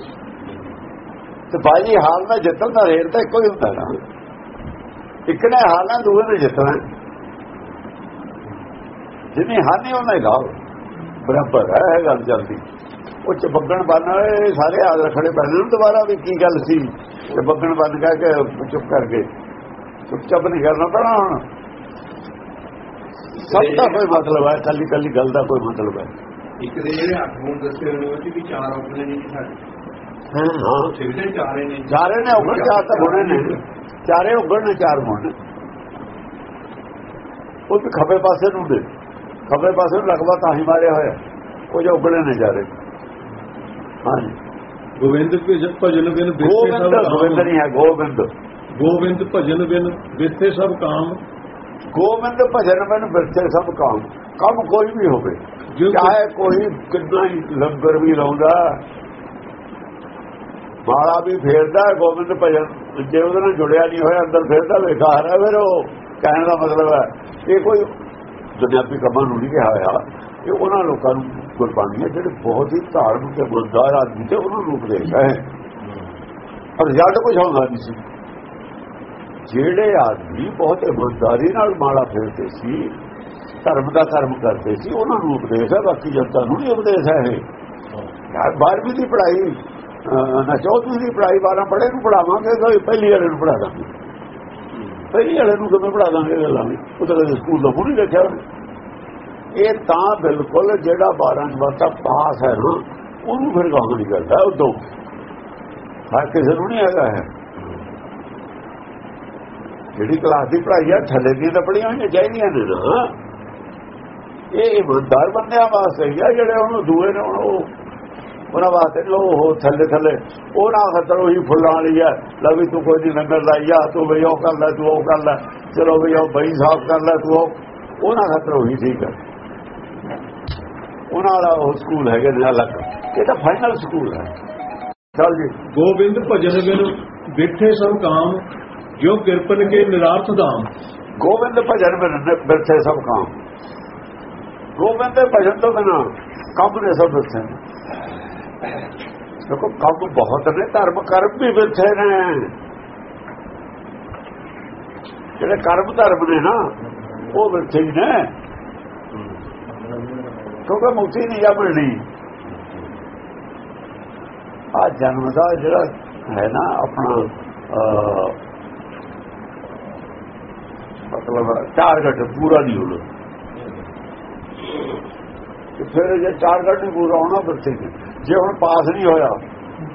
ਤੇ ਬਾਜੀ ਹਾਲ ਨਾਲ ਜਿੱਤਣ ਦਾ ਰੇਟ ਤਾਂ ਇੱਕੋ ਹੀ ਹੁੰਦਾ ਨਾ। ਇੱਕ ਨੇ ਹਾਰਨਾ ਦੂਏ ਨੇ ਜਿੱਤਣਾ। ਜਿਹਨੇ ਹਾਰਨੀ ਉਹਨੇ ਗਾਓ ਬਰਾਬਰ ਹੈ ਗੱਲ ਚੱਲਦੀ। ਉਹ ਚਬੱਗਣ ਬੰਨ ਵਾਲੇ ਸਾਰੇ ਆਦ ਰੱਖਣੇ ਪੈਣੇ ਨੂੰ। ਦੁਬਾਰਾ ਵੀ ਕੀ ਗੱਲ ਸੀ? ਚਬੱਗਣ ਬੰਨ ਕਹਿ ਕੇ ਚੁੱਪ ਕਰਕੇ ਚੁੱਪ ਚਾਪ ਨਹੀਂ ਕਰਨਾ ਪੈਣਾ ਹੁਣ। ਸਭ ਦਾ ਕੋਈ ਮਤਲਬ ਹੈ। ਕੱਲੀ ਕੱਲੀ ਗੱਲ ਦਾ ਕੋਈ ਮਤਲਬ ਹੈ। ਇੱਕ ਦੇ ਜਿਹੜੇ ਅੱਠ ਗੁਣ ਦੱਸੇ ਹੋਏ ਨੇ ਵੀ ਚਾਰ ਔਗਣੇ ਨੇ ਸਾਡੇ। ਹਾਂ ਹਾਂ। ਸਿਵਲੇ ਚਾਰੇ ਨੇ ਚਾਰੇ ਨੇ ਉਗਣ ਚਾਰ ਤਾਂ ਗੁਣੇ ਨੇ। ਚਾਰੇ ਉਗਣ ਨੇ ਚਾਰ ਨੇ ਉਹ ਵੀ ਖੱਬੇ ਪਾਸੇ ਨੂੰ ਦੇ। ਖੱਬੇ ਪਾਸੇ ਨੂੰ ਲਗਵਾ ਤਾਂ ਹੀ ਮਾਰਿਆ ਹੋਇਆ। ਉਹ ਜੋ ਉਗਣੇ ਨੇ ਚਾਰੇ ਹਾਂਜੀ। ਗੋਬਿੰਦ ਭਜ- ਭਜਨ ਬਿਨ ਗੋਬਿੰਦ ਨਹੀਂ ਹੈ ਗੋਬਿੰਦ। ਗੋਬਿੰਦ ਭਜਨ ਬਿਨ ਬਿਸਤੇ ਸਭ ਕਾਮ। ਗੋਬਿੰਦ ਭਜਨ ਮਨ ਬਿਰਥੇ ਸਭ ਕੰਮ। ਕੰਮ ਕੋਈ ਵੀ ਹੋਵੇ। ਜੋ ਚਾਹੇ ਕੋਈ ਕਿੰਨਾ ਹੀ ਲੰਗਰ ਵੀ ਲਾਉਂਦਾ ਮਾਲਾ ਵੀ ਫੇਰਦਾ ਗੋਬਿੰਦ ਭਜਨ ਜੇ ਉਹਦੇ ਨਾਲ ਜੁੜਿਆ ਨਹੀਂ ਹੋਇਆ ਅੰਦਰ ਫੇਰਦਾ ਬੇਕਾਰ ਹੈ ਫਿਰ ਉਹ। ਕਹਿਣ ਦਾ ਮਤਲਬ ਹੈ ਇਹ ਕੋਈ ਦੁਨਿਆਵੀ ਕੰਮਾਂ ਨੂੰ ਨਹੀਂ ਕਿਹਾ ਹੋਇਆ ਇਹ ਉਹਨਾਂ ਲੋਕਾਂ ਨੂੰ ਗੁਰਬਾਣੀ ਹੈ ਜਿਹੜੇ ਬਹੁਤ ਹੀ ਧਾਰਮਿਕ ਤੇ ਗੁਰਦਾਰ ਆਦਮੀ ਤੇ ਉਹਨਾਂ ਨੂੰ ਉਪਦੇਸ਼ ਹੈ। ਪਰ ਰਿਜ਼ਲਟ ਕੁਝ ਹੁੰਦਾ ਨਹੀਂ ਸੀ। ਜਿਹੜੇ ਆਦਮੀ ਬਹੁਤ ਇਮਾਨਦਾਰੀ ਨਾਲ ਮਾਲਾ ਫੇਰਦੇ ਸੀ, ਧਰਮ ਦਾ ਕਰਮ ਕਰਦੇ ਸੀ, ਉਹਨਾਂ ਨੂੰ ਉਪਦੇਸ਼ ਹੈ, ਬਾਕੀ ਜਨਤਾ ਨੂੰ ਨਹੀਂ ਉਪਦੇਸ਼ ਹੈ ਇਹ। ਯਾਰ 12ਵੀਂ ਦੀ ਪੜ੍ਹਾਈ ਨਾ 14ਵੀਂ ਦੀ ਪੜ੍ਹਾਈ 12 ਪੜ੍ਹੇ ਨੂੰ ਪੜਾਵਾਂਗੇ ਤਾਂ ਪਹਿਲੀ ਵਾਲੇ ਨੂੰ ਪੜ੍ਹਾ ਦਾਂਗੇ। ਪਹਿਲੀ ਵਾਲੇ ਨੂੰ ਕਿਵੇਂ ਪੜ੍ਹਾ ਦਾਂਗੇ ਗੱਲਾਂ ਉਹ ਤਾਂ ਸਕੂਲ ਦਾ ਪੂਰੀ ਦੇਖਿਆ ਇਹ ਤਾਂ ਬਿਲਕੁਲ ਜਿਹੜਾ 12 ਜਮਾਤਾ ਪਾਸ ਹੈ ਨਾ, ਉਹਨੂੰ ਫਿਰ ਗਾਹ ਨਹੀਂ ਕਰਦਾ, ਉਦੋਂ। ਹਰ ਕਿਸੇ ਨੂੰ ਨਹੀਂ ਹੈਗਾ ਹੈ ਜਿਹੜੀ ਕਲਾਸ ਦੀ ਪੜ੍ਹਾਈ ਆ, ਥੱਲੇ ਦੀਆਂ ਤਾਂ ਪੜ੍ਹੀਆਂ ਹੋਈਆਂ ਚਾਹੀਦੀਆਂ ਨੇ ਨਾ। ਇਹ ਇਮਾਨਦਾਰ ਬੰਦਿਆਂ ਵਾਸਤੇ ਆ, ਜਿਹੜੇ ਉਹਨੂੰ ਦੂਏ ਨੇ ਹੁਣ ਉਹ ਉਹਨਾਂ ਵਾਸਤੇ ਲੋ ਉਹ ਥੱਲੇ ਥੱਲੇ। ਉਹਨਾਂ ਖਤਰ ਉਹੀ ਫੁੱਲਾਂ ਵਾਲੀ ਹੈ। ਲੈ ਵੀ ਤੂੰ ਕੋਈ ਨਹੀਂ ਲੰਗਰ ਲਾਈ ਆ ਤੂੰ ਵੀ ਉਹ ਕਰ ਲੈ ਤੂੰ ਉਹ ਕਰ ਲੈ। ਚਲੋ ਵੀ ਉਹ ਬਈ ਸਾਫ਼ ਕਰ ਲੈ ਤੂੰ ਉਹ। ਉਹਨਾਂ ਖਤਰ ਉਹੀ ਠੀਕ ਹੈ। ਉਹਨਾਂ ਦਾ ਉਹ ਸਕੂਲ ਹੈਗੇ ਨੇ ਅਲੱਗ ਇਹ ਤਾਂ ਫਾਈਨਲ ਸਕੂਲ ਹੈ। ਚਲ ਜੀ। ਗੋਬਿੰਦ ਭਜਨ ਬਿਨ ਬਿਠੇ ਸਭ ਕਾਮ ਜੋ ਕਿਰਪਨ ਕੇ ਨਿਰਾਰਥ ਦਾਮ ਗੋਬਿੰਦ ਭਜਨ ਬਿਨ ਬਿਰਥੇ ਸਭ ਕਾਮ। ਗੋਬਿੰਦ ਭਜਨ ਤੋਂ ਬਿਨਾ ਕੰਮ ਨੇ ਸਭ ਬਿਰਥੇ ਨੇ ਦੇਖੋ ਕੰਮ ਬਹੁਤ ਨੇ ਧਰਮ ਕਰਮ ਵੀ ਬਿਰਥੇ ਨੇ ਜਿਹੜੇ ਕਰਮ ਧਰਮ ਨੇ ਨਾ ਉਹ ਬਿਰਥੇ ਹੀ ਨੇ ਕਿਉਂਕਿ ਮੁਕਤੀ ਨਹੀਂ ਆ ਮਿਲਣੀ ਆ ਜਨਮ ਦਾ ਜਿਹੜਾ ਹੈ ਨਾ ਆਪਣਾ ਅਹ, ਮਤਲਬ ਟਾਰਗੇਟ ਪੂਰਾ ਨਹੀਂ ਹੋਣਾ ਤੇ ਫਿਰ ਜੇ ਟਾਰਗੇਟ ਨਹੀਂ ਪੂਰਾ ਹੋਣਾ ਫਿਰ ਠੀਕ ਹੈ। ਜੇ ਹੁਣ ਪਾਸ ਨਹੀਂ ਹੋਇਆ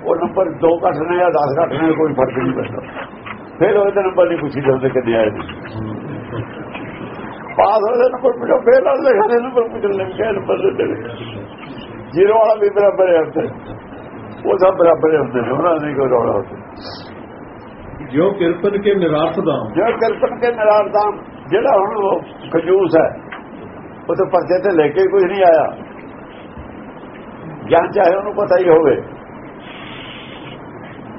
ਉਹ ਨੰਬਰ 2 ਘਟਣੇ ਜਾਂ 10 ਘਟਣੇ ਕੋਈ ਫ਼ਰਕ ਨਹੀਂ ਪੈਂਦਾ। ਫਿਰ ਉਹਦੇ ਨੰਬਰ ਨਹੀਂ ਪੁੱਛੀ ਜਾਂਦੇ ਕਿੰਨੇ ਆਏ ਪਾਸ ਹੋਏ ਨੰਬਰ ਪੁੱਛੋ ਫੇਲ ਵਾਲੇ ਦੇ ਨੰਬਰ ਪੁੱਛਣ ਲੱਗ ਗਏ ਨੰਬਰ ਦੇ ਜੀਰੋ ਵਾਲਾ ਵੀ ਬਰਾਬਰ ਹੈ ਉੱਥੇ। ਉਹ ਸਭ ਬਰਾਬਰ ਹੁੰਦੇ ਨੇ ਉਹਨਾਂ ਨਹੀਂ ਕੋਈ ਰੌਲਾ ਹੁੰਦਾ। ਜੋ ਕਿਰਪਨ ਕੇ ਨਿਰਾਰਥ ਦਾਮ ਜਿਹੜਾ ਕਿਰਪਨ ਕੇ ਨਿਰਾਰਦਾਂ ਜਿਹੜਾ ਹੁਣ ਉਹ ਕੰਜੂਸ ਹੈ ਉਹ ਤਾਂ ਪਰਚੇ ਤੇ ਲੈ ਕੇ ਕੋਈ ਨਹੀਂ ਆਇਆ। ਜਾਂ ਚਾਹੇ ਉਹਨੂੰ ਪਤਾ ਹੀ ਹੋਵੇ।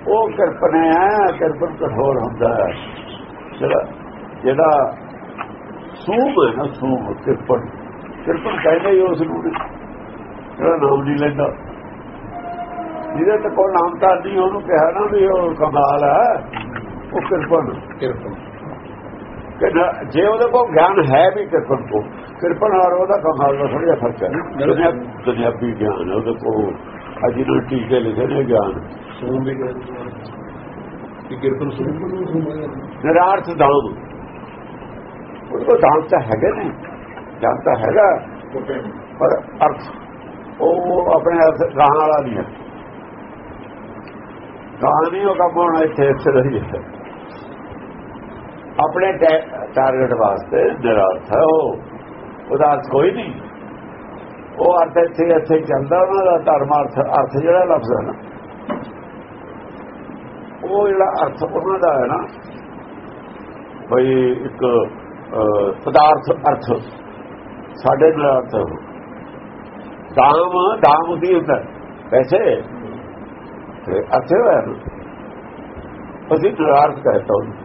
ਉਹ ਕਿਰਪਨ ਹੈ ਕਿਰਪਨ ਕਠੋਰ ਹੁੰਦਾ ਹੈ। ਜਿਹੜਾ ਜਿਹੜਾ ਸੂਮ ਹੈ ਨਾ ਸੂਮ ਕਿਰਪਨ ਕਿਰਪਨ ਕਹਿੰਦੇ ਹੀ ਉਸ ਨੂੰ ਜਿਹੜਾ ਨਾਮ ਨਹੀਂ ਲੈਂਦਾ। ਜਿਹਦੇ ਤੇ ਕੋਈ ਨਾਮ ਤਾਂ ਨਹੀਂ ਉਹਨੂੰ ਕਿਹਾ ਨਾ ਵੀ ਉਹ ਕਮਾਲ ਹੈ, ਉਹ ਕਿਰਪਨ ਕਿਰਪਨ ਜੇ ਉਹਦੇ ਕੋਲ ਗਿਆਨ ਹੈ ਵੀ ਕਿਰਪਨ ਕੋ ਕਿਰਪਨ ਔਰ ਉਹਦਾ ਕਮਾਲ ਦਾ ਥੋੜਾ ਫ਼ਰਕ ਹੈ। ਦੁਨੀਆ ਦੁਨਿਆਵੀ ਗਿਆਨ ਹੈ ਉਹਦੇ ਕੋਲ। ਅਜੀ ਨੂੰ ਟੀਕੇ ਲਿਖੇ ਨੇ ਗਿਆਨ। ਸੋਮ ਵੀ ਕਿ ਕਿਰਪਨ ਸੋਮ ਨਿਰਾਰਥ ਦਾਮ ਉਹਦੇ ਕੋਲ ਦਾਮ ਤਾਂ ਹੈਗੇ ਨੇ। ਦਾਮ ਤਾਂ ਹੈਗਾ। ਪਰ ਅਰਥ ਉਹ ਆਪਣੇ ਅਰਥ ਗਾਹਾਂ ਵਾਲਾ ਨਹੀਂ ਹੈ। ਗਾਹਾਂ ਨਹੀਂ ਉਹ ਕੰਮ ਹੋਣਾ ਇੱਥੇ ਇੱਥੇ ਰਹੀ ਹੈ। ਆਪਣੇ ਟਾਰਗੇਟ ਵਾਸਤੇ ਨਿਰਰਥ ਹੈ ਉਹ। ਉਹਦਾ ਅਰਥ ਕੋਈ ਨਹੀਂ। ਉਹ ਅਰਥ ਇੱਥੇ ਇੱਥੇ ਹੀ ਚੱਲਦਾ ਉਹਨਾਂ ਦਾ ਧਰਮ ਅਰਥ ਅਰਥ ਜਿਹੜਾ ਲਫ਼ਜ਼ ਹੈ ਨਾ। ਉਹ ਜਿਹੜਾ ਅਰਥ ਉਹਨਾਂ ਦਾ ਹੈ ਨਾ, ਬਈ ਇੱਕ ਪਦਾਰਥ ਅਰਥ। ਸਾਡੇ ਨਿਰਰਥ ਦਾਮ ਦਾਮ ਦੀ ਹੁੰਦਾ ਹੈ? ਪੈਸੇ। ਤੇ ਅਰਥ ਹੋਇਆ ਨਾ। ਅਸੀਂ ਨਿਰਾਰਥ ਕਹਿੰਦਾ ਉਹਨੂੰ।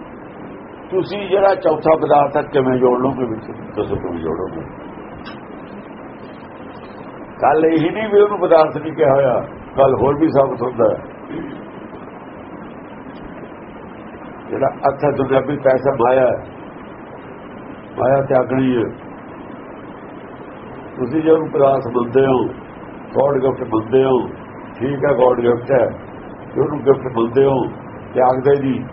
ਤੁਸੀਂ ਜਿਹੜਾ ਚੌਥਾ ਪਦਾਰਥ ਹੈ ਕਿਵੇਂ ਜੋੜ ਲਓਗੇ ਵਿੱਚ? ਦੱਸੋ ਕਿਵੇਂ ਜੋੜੋਗੇ ਕੱਲ ਇਹ ਨਹੀਂ ਵੀ ਉਹਨੂੰ ਪਦਾਰਥ ਨਹੀਂ ਕਿਹਾ ਹੋਇਆ ਕੱਲ ਹੋਰ ਵੀ ਸਾਬਤ ਹੁੰਦਾ ਹੈ। ਜਿਹੜਾ ਅੱਥਾ ਦੁਨਿਆਵੀ ਪੈਸਾ ਮਾਇਆ ਹੈ। ਮਾਇਆ ਤਿਆਗਣੀ ਹੈ। ਤੁਸੀਂ ਜੇ ਉਹਨੂੰ ਪਦਾਰਥ ਮੰਨਦੇ ਹੋ ਗੋਡ ਗਿਫਟ ਮੰਨਦੇ ਹੋ ਠੀਕ ਹੈ ਗੋਡ ਗਿਫਟ ਹੈ। ਜੇ ਉਹਨੂੰ ਗਿਫਟ ਮੰਨਦੇ ਹੋ ਤਿਆਗਦੇ ਜੀ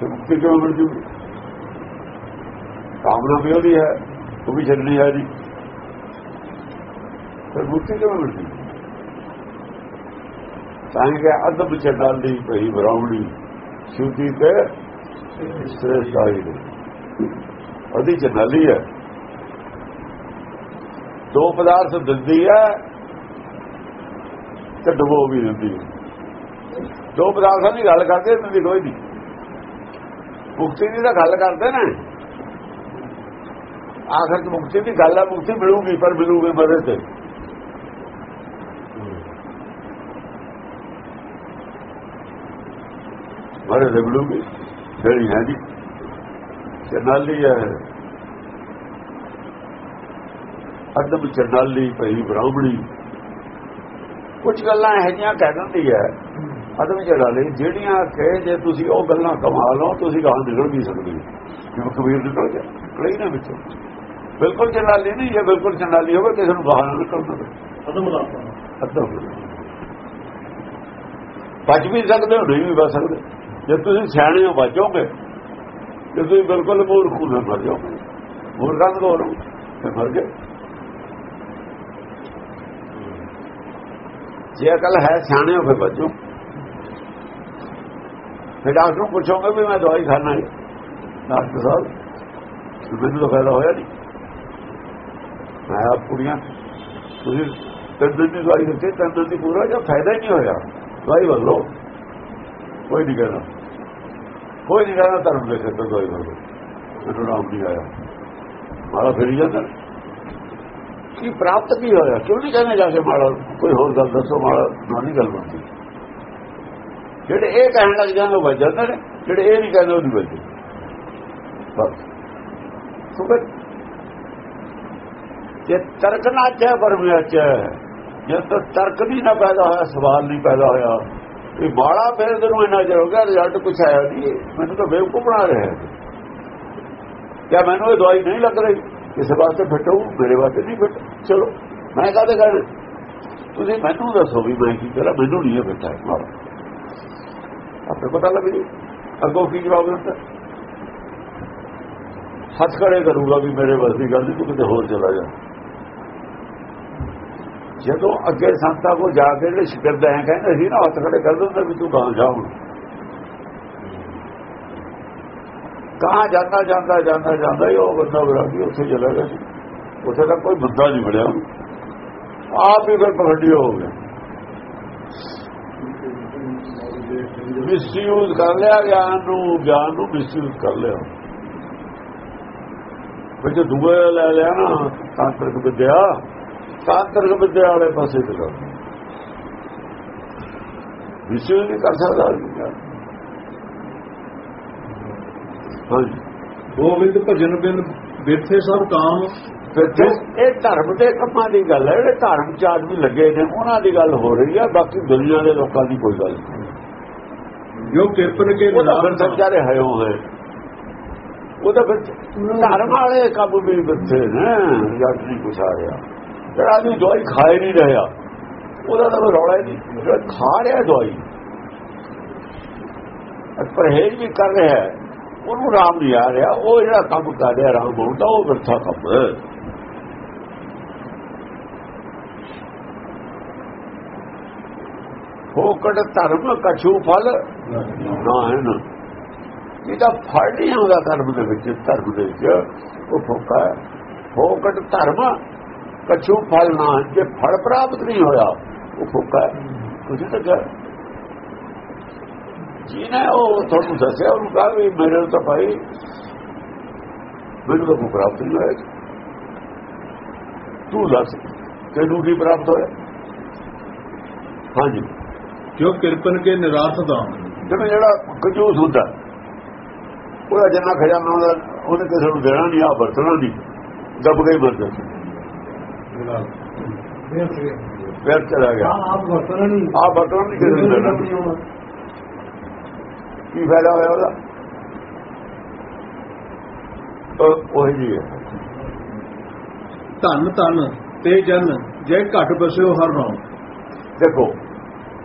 ਤੇ ਮੁਕਤੀ ਕਿਵੇਂ ਮਿਲ ਜੂਗੀ? ਕਾਮਨਾ ਵੀ ਉਹਦੀ ਹੈ, ਉਹ ਵੀ ਛੱਡਣੀ ਹੈ ਜੀ। ਫਿਰ ਮੁਕਤੀ ਕਿਵੇਂ ਮਿਲਦੀ? ਤਾਂ ਕਿ ਅਦਬ ਛੱਡਣ ਦੀ ਭਈ ਬਰਾਉਣੀ ਸ਼ੁੱਧੀ ਤੇ ਸ੍ਰੇਸ਼ਟ ਆਈ ਉਹਦੀ ਜਨਾਲੀ ਹੈ। ਦੋ ਪਦਾਰਥ ਦਿੰਦੀ ਹੈ ਤੇ ਡਬੋ ਵੀ ਦਿੰਦੀ ਹੈ। ਦੋ ਪਦਾਰਥਾਂ ਦੀ ਗੱਲ ਕਰਦੇ ਦਿੰਦੀ ਕੋਈ ਨਹੀਂ। ਮੁਕਤੀ ਦੀ ਤਾਂ ਗੱਲ ਕਰਦੇ ਨੇ। ਆਖਰ ਚ ਮੁਕਤੀ ਦੀ ਗੱਲ ਹੈ ਮੁਕਤੀ ਮਿਲੂਗੀ, ਪਰ ਮਿਲੂਗੀ ਮਰੇ ਤੇ। ਮਰੇ ਤੇ ਮਿਲੂਗੀ, ਜਿਹੜੀ ਹੈ ਜੀ ਚਨਾਲੀ ਹੈ। ਅਦਬ ਚਨਾਲੀ ਪਈ ਬ੍ਰਾਹਮਣੀ। ਕੁਝ ਗੱਲਾਂ ਇਹ ਜਿਹੀਆਂ ਕਹਿ ਦਿੰਦੀ ਹੈ ਅਦਬ ਚਨਾਲੀ ਜਿਹੜੀਆਂ ਕਿ ਜੇ ਤੁਸੀਂ ਉਹ ਗੱਲਾਂ ਕਮਾ ਲਓ ਤੁਸੀਂ ਗਾਂ ਨਿਕਲ ਨਹੀਂ ਸਕਦੇ ਜਿਵੇਂ ਕਬੀਰ ਨਿਕਲ ਗਿਆ? ਕਈ ਨਾ ਵਿੱਚੋਂ। ਬਿਲਕੁਲ ਚਨਾਲੀ ਨਹੀਂ ਇਹ ਬਿਲਕੁਲ ਚਨਾਲੀ ਹੋਵੇ ਕਿਸੇ ਨੂੰ ਬਾਹਰ ਨਿਕਲ ਸਕਦੇ ਖਤਮ ਲਾਤਾ ਅਦਬ ਬਚ ਵੀ ਸਕਦੇ ਹੋ ਨਹੀਂ ਵੀ ਬਚ ਸਕਦੇ। ਜੇ ਤੁਸੀਂ ਸਿਆਣੇ ਹੋ ਬਚੋਗੇ। ਜੇ ਤੁਸੀਂ ਬਿਲਕੁਲ ਮੂਰਖ ਹੋ ਨਾ ਮਰ ਜਾਓਗੇ। ਮੂਰਖਾਂ ਨੂੰ ਹੋਰ ਤੇ ਮਰ ਗਏ ਜੇ ਅਕਲ ਹੈ ਸਿਆਣੇ ਹੋ ਫਿਰ ਬਚੋ। ਫਿਰ ਡਾਕਟਰ ਨੂੰ ਪੁੱਛੋਗੇ ਵੀ ਮੈਂ ਦਵਾਈ ਖਾਣਾ ਹੈ ਡਾਕਟਰ ਸਾਹਿਬ ਮੈਨੂੰ ਤਾਂ ਫਾਇਦਾ ਹੋਇਆ ਨਹੀਂ। ਮੈਂ ਆਪ ਕੁੜੀਆਂ। ਤੁਸੀਂ ਤਿੰਨ ਦਵਾਈ ਦਿੱਤੀ, ਤਿੰਨ ਪੂਰਾ ਜਾਂ ਫਾਇਦਾ ਹੀ ਨਹੀਂ ਹੋਇਆ? ਦਵਾਈ ਬਦਲੋ ਕੋਈ ਨਹੀਂ ਕਹਿੰਦਾ ਕੋਈ ਨਹੀਂ ਕਹਿੰਦਾ ਧਰਮ ਦੇ ਖੇਤਰ ਦਵਾਈ ਬਦਲੋ ਮੈਨੂੰ ਨਾਮ ਨਹੀਂ ਆਇਆ। ਮਾਰਾ ਫਿਰ ਜਾਂਦਾ। ਕੀ ਪ੍ਰਾਪਤ ਕੀ ਹੋਇਆ? ਕਿਉਂ ਨਹੀਂ ਕਹਿੰਦੇ ਜਾ ਕੇ ਮਾੜਾ ਕੋਈ ਹੋਰ ਗੱਲ ਦੱਸੋ ਮਾੜਾ ਨਾ ਨਹੀਂ ਗੱਲ ਬਣਦੀ। ਜਿਹੜੇ ਇਹ ਕਹਿਣ ਲੱਗ ਜਾਂਦੇ, ਉਹ ਵੱਜ ਜਾਂਦੇ ਨੇ। ਜਿਹੜੇ ਇਹ ਨਹੀਂ ਕਹਿੰਦੇ, ਉਹ ਨਹੀਂ ਵੱਜਦੇ। ਬਸ। ਸੋ ਜੇ ਤਰਕ ਨਾ ਚਾਹੇ ਪਰਮਿਆ ਚਾਹੇ ਜਦ ਤੱਕ ਤਰਕ ਨਹੀਂ ਨਾ ਪੈਦਾ ਹੋਇਆ, ਸਵਾਲ ਨਹੀਂ ਪੈਦਾ ਹੋਇਆ। ਇਹ ਮਾੜਾ ਫਿਰ ਤੈਨੂੰ ਇੰਨਾ ਚਿਰ ਹੋ ਗਿਆ ਰਿਜ਼ਲਟ ਕੁਛ ਆਇਆ ਨਹੀਂ। ਮੈਨੂੰ ਤਾਂ ਬੇਵਕੂਫ ਬਣਾ ਰਿਹਾ ਹੈ। ਕਿਆ ਮੈਨੂੰ ਇਹ ਦਵਾਈ ਨਹੀਂ ਲੱਗ ਰਹੀ? ਕਿਸੇ ਵਾਸਤੇ ਫਿੱਟ ਹੋਊ, ਮੇਰੇ ਵਾਸਤੇ ਨਹੀਂ ਫਿੱਟ। ਚਲੋ, ਮੈਂ ਕਾਹਦੇ ਕਰ ਤੁਸੀਂ ਮੈਨੂੰ ਦੱਸੋ ਵੀ ਮੈਂ ਕੀ ਕਰਾਂ, ਮੈਨੂੰ ਨਹੀਂ ਇਹ ਫਿੱਟ ਹੈ ਆਪੇ ਪਤਾ ਲੱਗ ਜੀ। ਅੱਗੋਂ ਕੀ ਜਵਾਬ ਦਿੱਤਾ ਹੱਥ ਖੜੇ ਕਰੂਗਾ ਵੀ ਮੇਰੇ ਵੱਸ ਦੀ ਗੱਲ ਨਹੀਂ ਤੂੰ ਕਿਤੇ ਹੋਰ ਚਲਾ ਜਾ। ਜਦੋਂ ਅੱਗੇ ਸੰਤਾਂ ਕੋ ਜਾ ਕੇ ਜਿਹੜੇ ਸ਼ਿਕਰਦ ਹੈ ਕਹਿੰਦੇ ਸੀ ਨਾ, ਹੱਥ ਖੜੇ ਕਰ ਦਿੰਦਾ ਵੀ ਤੂੰ ਗਾਂ ਜਾ ਹੁਣ। ਕਹਾਂ ਜਾਂਦਾ ਜਾਂਦਾ ਜਾਂਦਾ ਜਾਂਦਾ ਹੀ ਉਹ ਬੰਦਾ ਵਿਰਾਗੀ ਉੱਥੇ ਚਲਾ ਗਿਆ ਸੀ। ਉੱਥੇ ਤਾਂ ਕੋਈ ਬੰਦਾ ਨਹੀਂ ਮਿਲਿਆ। ਆਪ ਹੀ ਫਿਰ ਪਖੰਡੀ ਹੋ ਗਿਆ ਮਿਸਯੂਜ਼ ਕਰ ਲਿਆ ਗਿਆਨ ਨੂੰ ਗਿਆਨ ਨੂੰ ਮਿਸਯੂਜ਼ ਕਰ ਲਿਆ। ਵਿੱਚ ਦੂਏ ਲੈ ਲਿਆ ਨਾ ਤਾਂਤਰਿਕ ਵਿਦਿਆ। ਤਾਂਤਰਿਕ ਵਿਦਿਆ ਵਾਲੇ ਪਾਸੇ ਤੇ ਮਿਸਯੂਜ਼ ਨਹੀਂ ਕਰ ਸਕਦਾ। ਹਾਂਜੀ। ਗੋਬਿੰਦ ਭਜਨ ਬਿਨ ਬਿਰਥੇ ਸਭ ਕਾਮ। ਇਹ ਧਰਮ ਦੇ ਕੰਮਾਂ ਦੀ ਗੱਲ ਹੈ। ਜਿਹੜੇ ਧਰਮ ਚ ਆਦਮੀ ਲੱਗੇ ਨੇ ਉਹਨਾਂ ਦੀ ਗੱਲ ਹੋ ਰਹੀ ਹੈ। ਬਾਕੀ ਦੁਨੀਆ ਦੇ ਲੋਕਾਂ ਦੀ ਕੋਈ ਗੱਲ ਨਹੀਂ। ਜੋ ਕਿਰਪਨ ਕੇ ਨਿਰਾਲ ਵਿਚਾਰੇ ਹਯੋ ਹੈ ਉਹ ਤਾਂ ਫਿਰ ਧਰਮ ਵਾਲੇ ਕੰਮ ਵੀ ਬੱਚੇ ਨੇ। ਜੱਟ ਨਹੀਂ ਕੁਛ ਆ ਰਿਹਾ। ਜਿਹੜਾ ਵੀ ਦਵਾਈ ਖਾਏ ਨਹੀਂ ਰਿਹਾ। ਉਹਦਾ ਤਾਂ ਰੌਲਾ ਹੀ ਨਹੀਂ। ਜਿਹੜਾ ਖਾ ਰਿਹਾ ਦਵਾਈ। ਪਰਹੇਜ਼ ਵੀ ਕਰ ਰਿਹਾ ਹੈ, ਉਹਨੂੰ ਰਾਮ ਨਹੀਂ ਆ ਰਿਹਾ। ਉਹ ਜਿਹੜਾ ਕੰਮ ਕਰ ਰਿਹਾ ਰਾਮ ਹੁੰਦਾ ਉਹ ਵਰਥਾ ਕੰਮ। ਹੈ ਫੋਕਟ ਧਰਮ ਕਛੂ ਫਲ ਨਾ ਹੈ ਨਾ ਇਹਦਾ ਫਲ ਨਹੀਂ ਆਉਂਦਾ ਧਰਮ ਦੇ ਵਿੱਚ। ਧਰਮ ਦੇ ਵਿੱਚ ਉਹ ਫੋਕਾ ਹੈ। ਫੋਕਟ ਧਰਮ ਕਛੂ ਫਲ ਨਾ ਜੇ ਫਲ ਪ੍ਰਾਪਤ ਨਹੀਂ ਹੋਇਆ ਉਹ ਫੋਕਾ ਤੁਸੀਂ ਤਾਂ ਕਿਹਾ ਜਿਹਨੇ ਉਹ ਤੁਹਾਨੂੰ ਦੱਸਿਆ ਉਹਨੂੰ ਕਹਾ ਵੀ ਮੇਰੇ ਤਾਂ ਭਾਈ ਮੈਨੂੰ ਤਾਂ ਪ੍ਰਾਪਤ ਨਹੀਂ ਹੋਇਆ। ਤੂੰ ਦੱਸ ਤੈਨੂੰ ਕੀ ਪ੍ਰਾਪਤ ਹੋਇਆ? ਹਾਂਜੀ। ਜੋ ਕਿਰਪਨ ਕੇ ਨਿਰਾਰਥ ਦਾਨ ਜਿਵੇਂ ਜਿਹੜਾ ਕੰਜੂਸ ਹੁੰਦਾ ਉਹਦਾ ਜਿੰਨਾ ਖਜ਼ਾਨਾ ਉਹਨੇ ਕਿਸੇ ਨੂੰ ਦੇਣਾ ਨਹੀਂ ਆ ਵਰਤਣਾ ਨਹੀਂ ਦੱਬ ਕੇ ਮਰ ਜਾਂਦਾ ਫੇਰ ਫੇਰ ਫਿਰ ਚਲਾ ਗਿਆ ਆਪ ਵਰਤਣਾ ਨਹੀਂ ਆ ਵਰਤਣਾ ਨਹੀਂ ਕਿਸੇ ਨੂੰ ਦੇਣਾ ਕੀ ਫਾਇਦਾ ਹੋਇਆ ਉਹਦਾ ਉਹ ਉਹ ਜੀ ਹੈ ਧਨ ਧਨ ਤੇ ਜਨ ਜੈ ਘਟ ਬਸਿਓ ਹਰ ਨਾਮ ਦੇਖੋ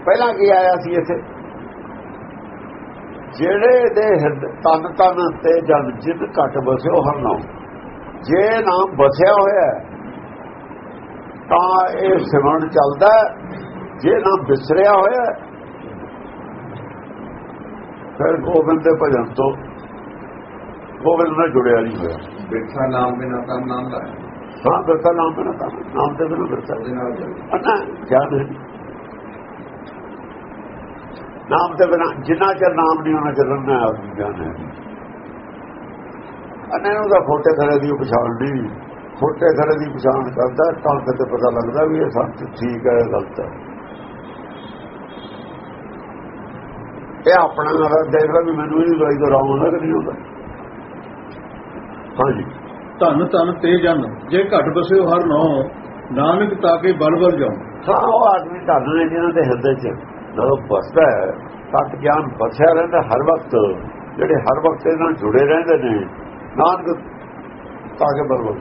ਪਹਿਲਾਂ ਕੀ ਆਇਆ ਸੀ ਇੱਥੇ ਜਿਹੜੇ ਦੇ ਹਿਰਦ- ਤਨ ਤਨ ਤੇ ਜਨ ਜਿਤ ਘਟ ਬਸਿਓ ਹਰ ਨਾਮ ਜੇ ਨਾਮ ਬਸਿਆ ਹੋਇਆ ਹੈ, ਤਾਂ ਇਹ ਸਿਮਰਨ ਚੱਲਦਾ। ਜੇ ਨਾਮ ਵਿਸਰਿਆ ਹੋਇਆ ਫਿਰ ਗੋਬਿੰਦ ਦੇ ਭਜਨ ਤੋਂ ਗੋਬਿੰਦ ਨਾਲ ਜੁੜਿਆ ਨਹੀਂ ਹੋਇਆ। ਬਿਰਥਾ ਨਾਮ ਬਿਨਾ ਤਨ ਨਾਮ ਦਾ ਹਾਂ। ਬਿਰਤਾ ਨਾਮ ਬਿਨਾ ਤਾਂ ਨਾਮ ਤੇ ਬਿਨਾ ਬਿਰਤਾ ਉਹਦੇ ਨਾਲ ਅੰਨਾ ਹੈ ਨਾਮ ਤੇ ਬਿਨਾ ਜਿੰਨਾ ਚਿਰ ਨਾਮ ਨਹੀਂ ਹੋਣਾ ਚੱਲਣ ਨਾ ਆਦਮੀ ਗਿਆਨ ਹੈ। ਅੰਨੇ ਨੂੰ ਤਾਂ ਖੋਟੇ ਖਰੇ ਦੀ ਪਛਾਣ ਨਹੀਂ ਖੋਟੇ ਖਰੇ ਦੀ ਪਛਾਣ ਕਰਦਾ ਤਾਂ ਕਿਤੇ ਪਤਾ ਲੱਗਦਾ ਵੀ ਇਹ ਸੱਚ ਠੀਕ ਹੈ ਗਲਤ ਹੈ। ਇਹ ਆਪਣਾ ਨਾਲ ਦੇਖਦਾ ਵੀ ਮੈਨੂੰ ਇਹ ਦਵਾਈ ਤੋਂ ਰਾਮ ਹੁੰਦਾ ਕਿ ਨਹੀਂ ਹੁੰਦਾ ਹਾਂਜੀ। ਧਨ ਧਨ ਤੇ ਜਨ ਜੈ ਘਟ ਬਸਿਓ ਹਰ ਨਾਮ ਨਾਨਕ ਤਾਕੇ ਬਲ ਬਲ ਜਾਉ। ਹਾਂ ਉਹ ਆਦਮੀ ਧਨ ਨੇ ਜਿਹਨਾਂ ਦੇ ਹਿਰਦੇ 'ਚ ਜਦੋਂ ਬਸਦਾ ਹੈ ਤਤ ਗਿਆਨ ਬਸਿਆ ਰਹਿੰਦਾ ਹਰ ਵਕਤ। ਜਿਹੜੇ ਹਰ ਵਕਤ ਇਹਦੇ ਨਾਲ ਜੁੜੇ ਰਹਿੰਦੇ ਨੇ ਨਾਨਕ ਤਾਂ ਕੇ ਬਰਬਰ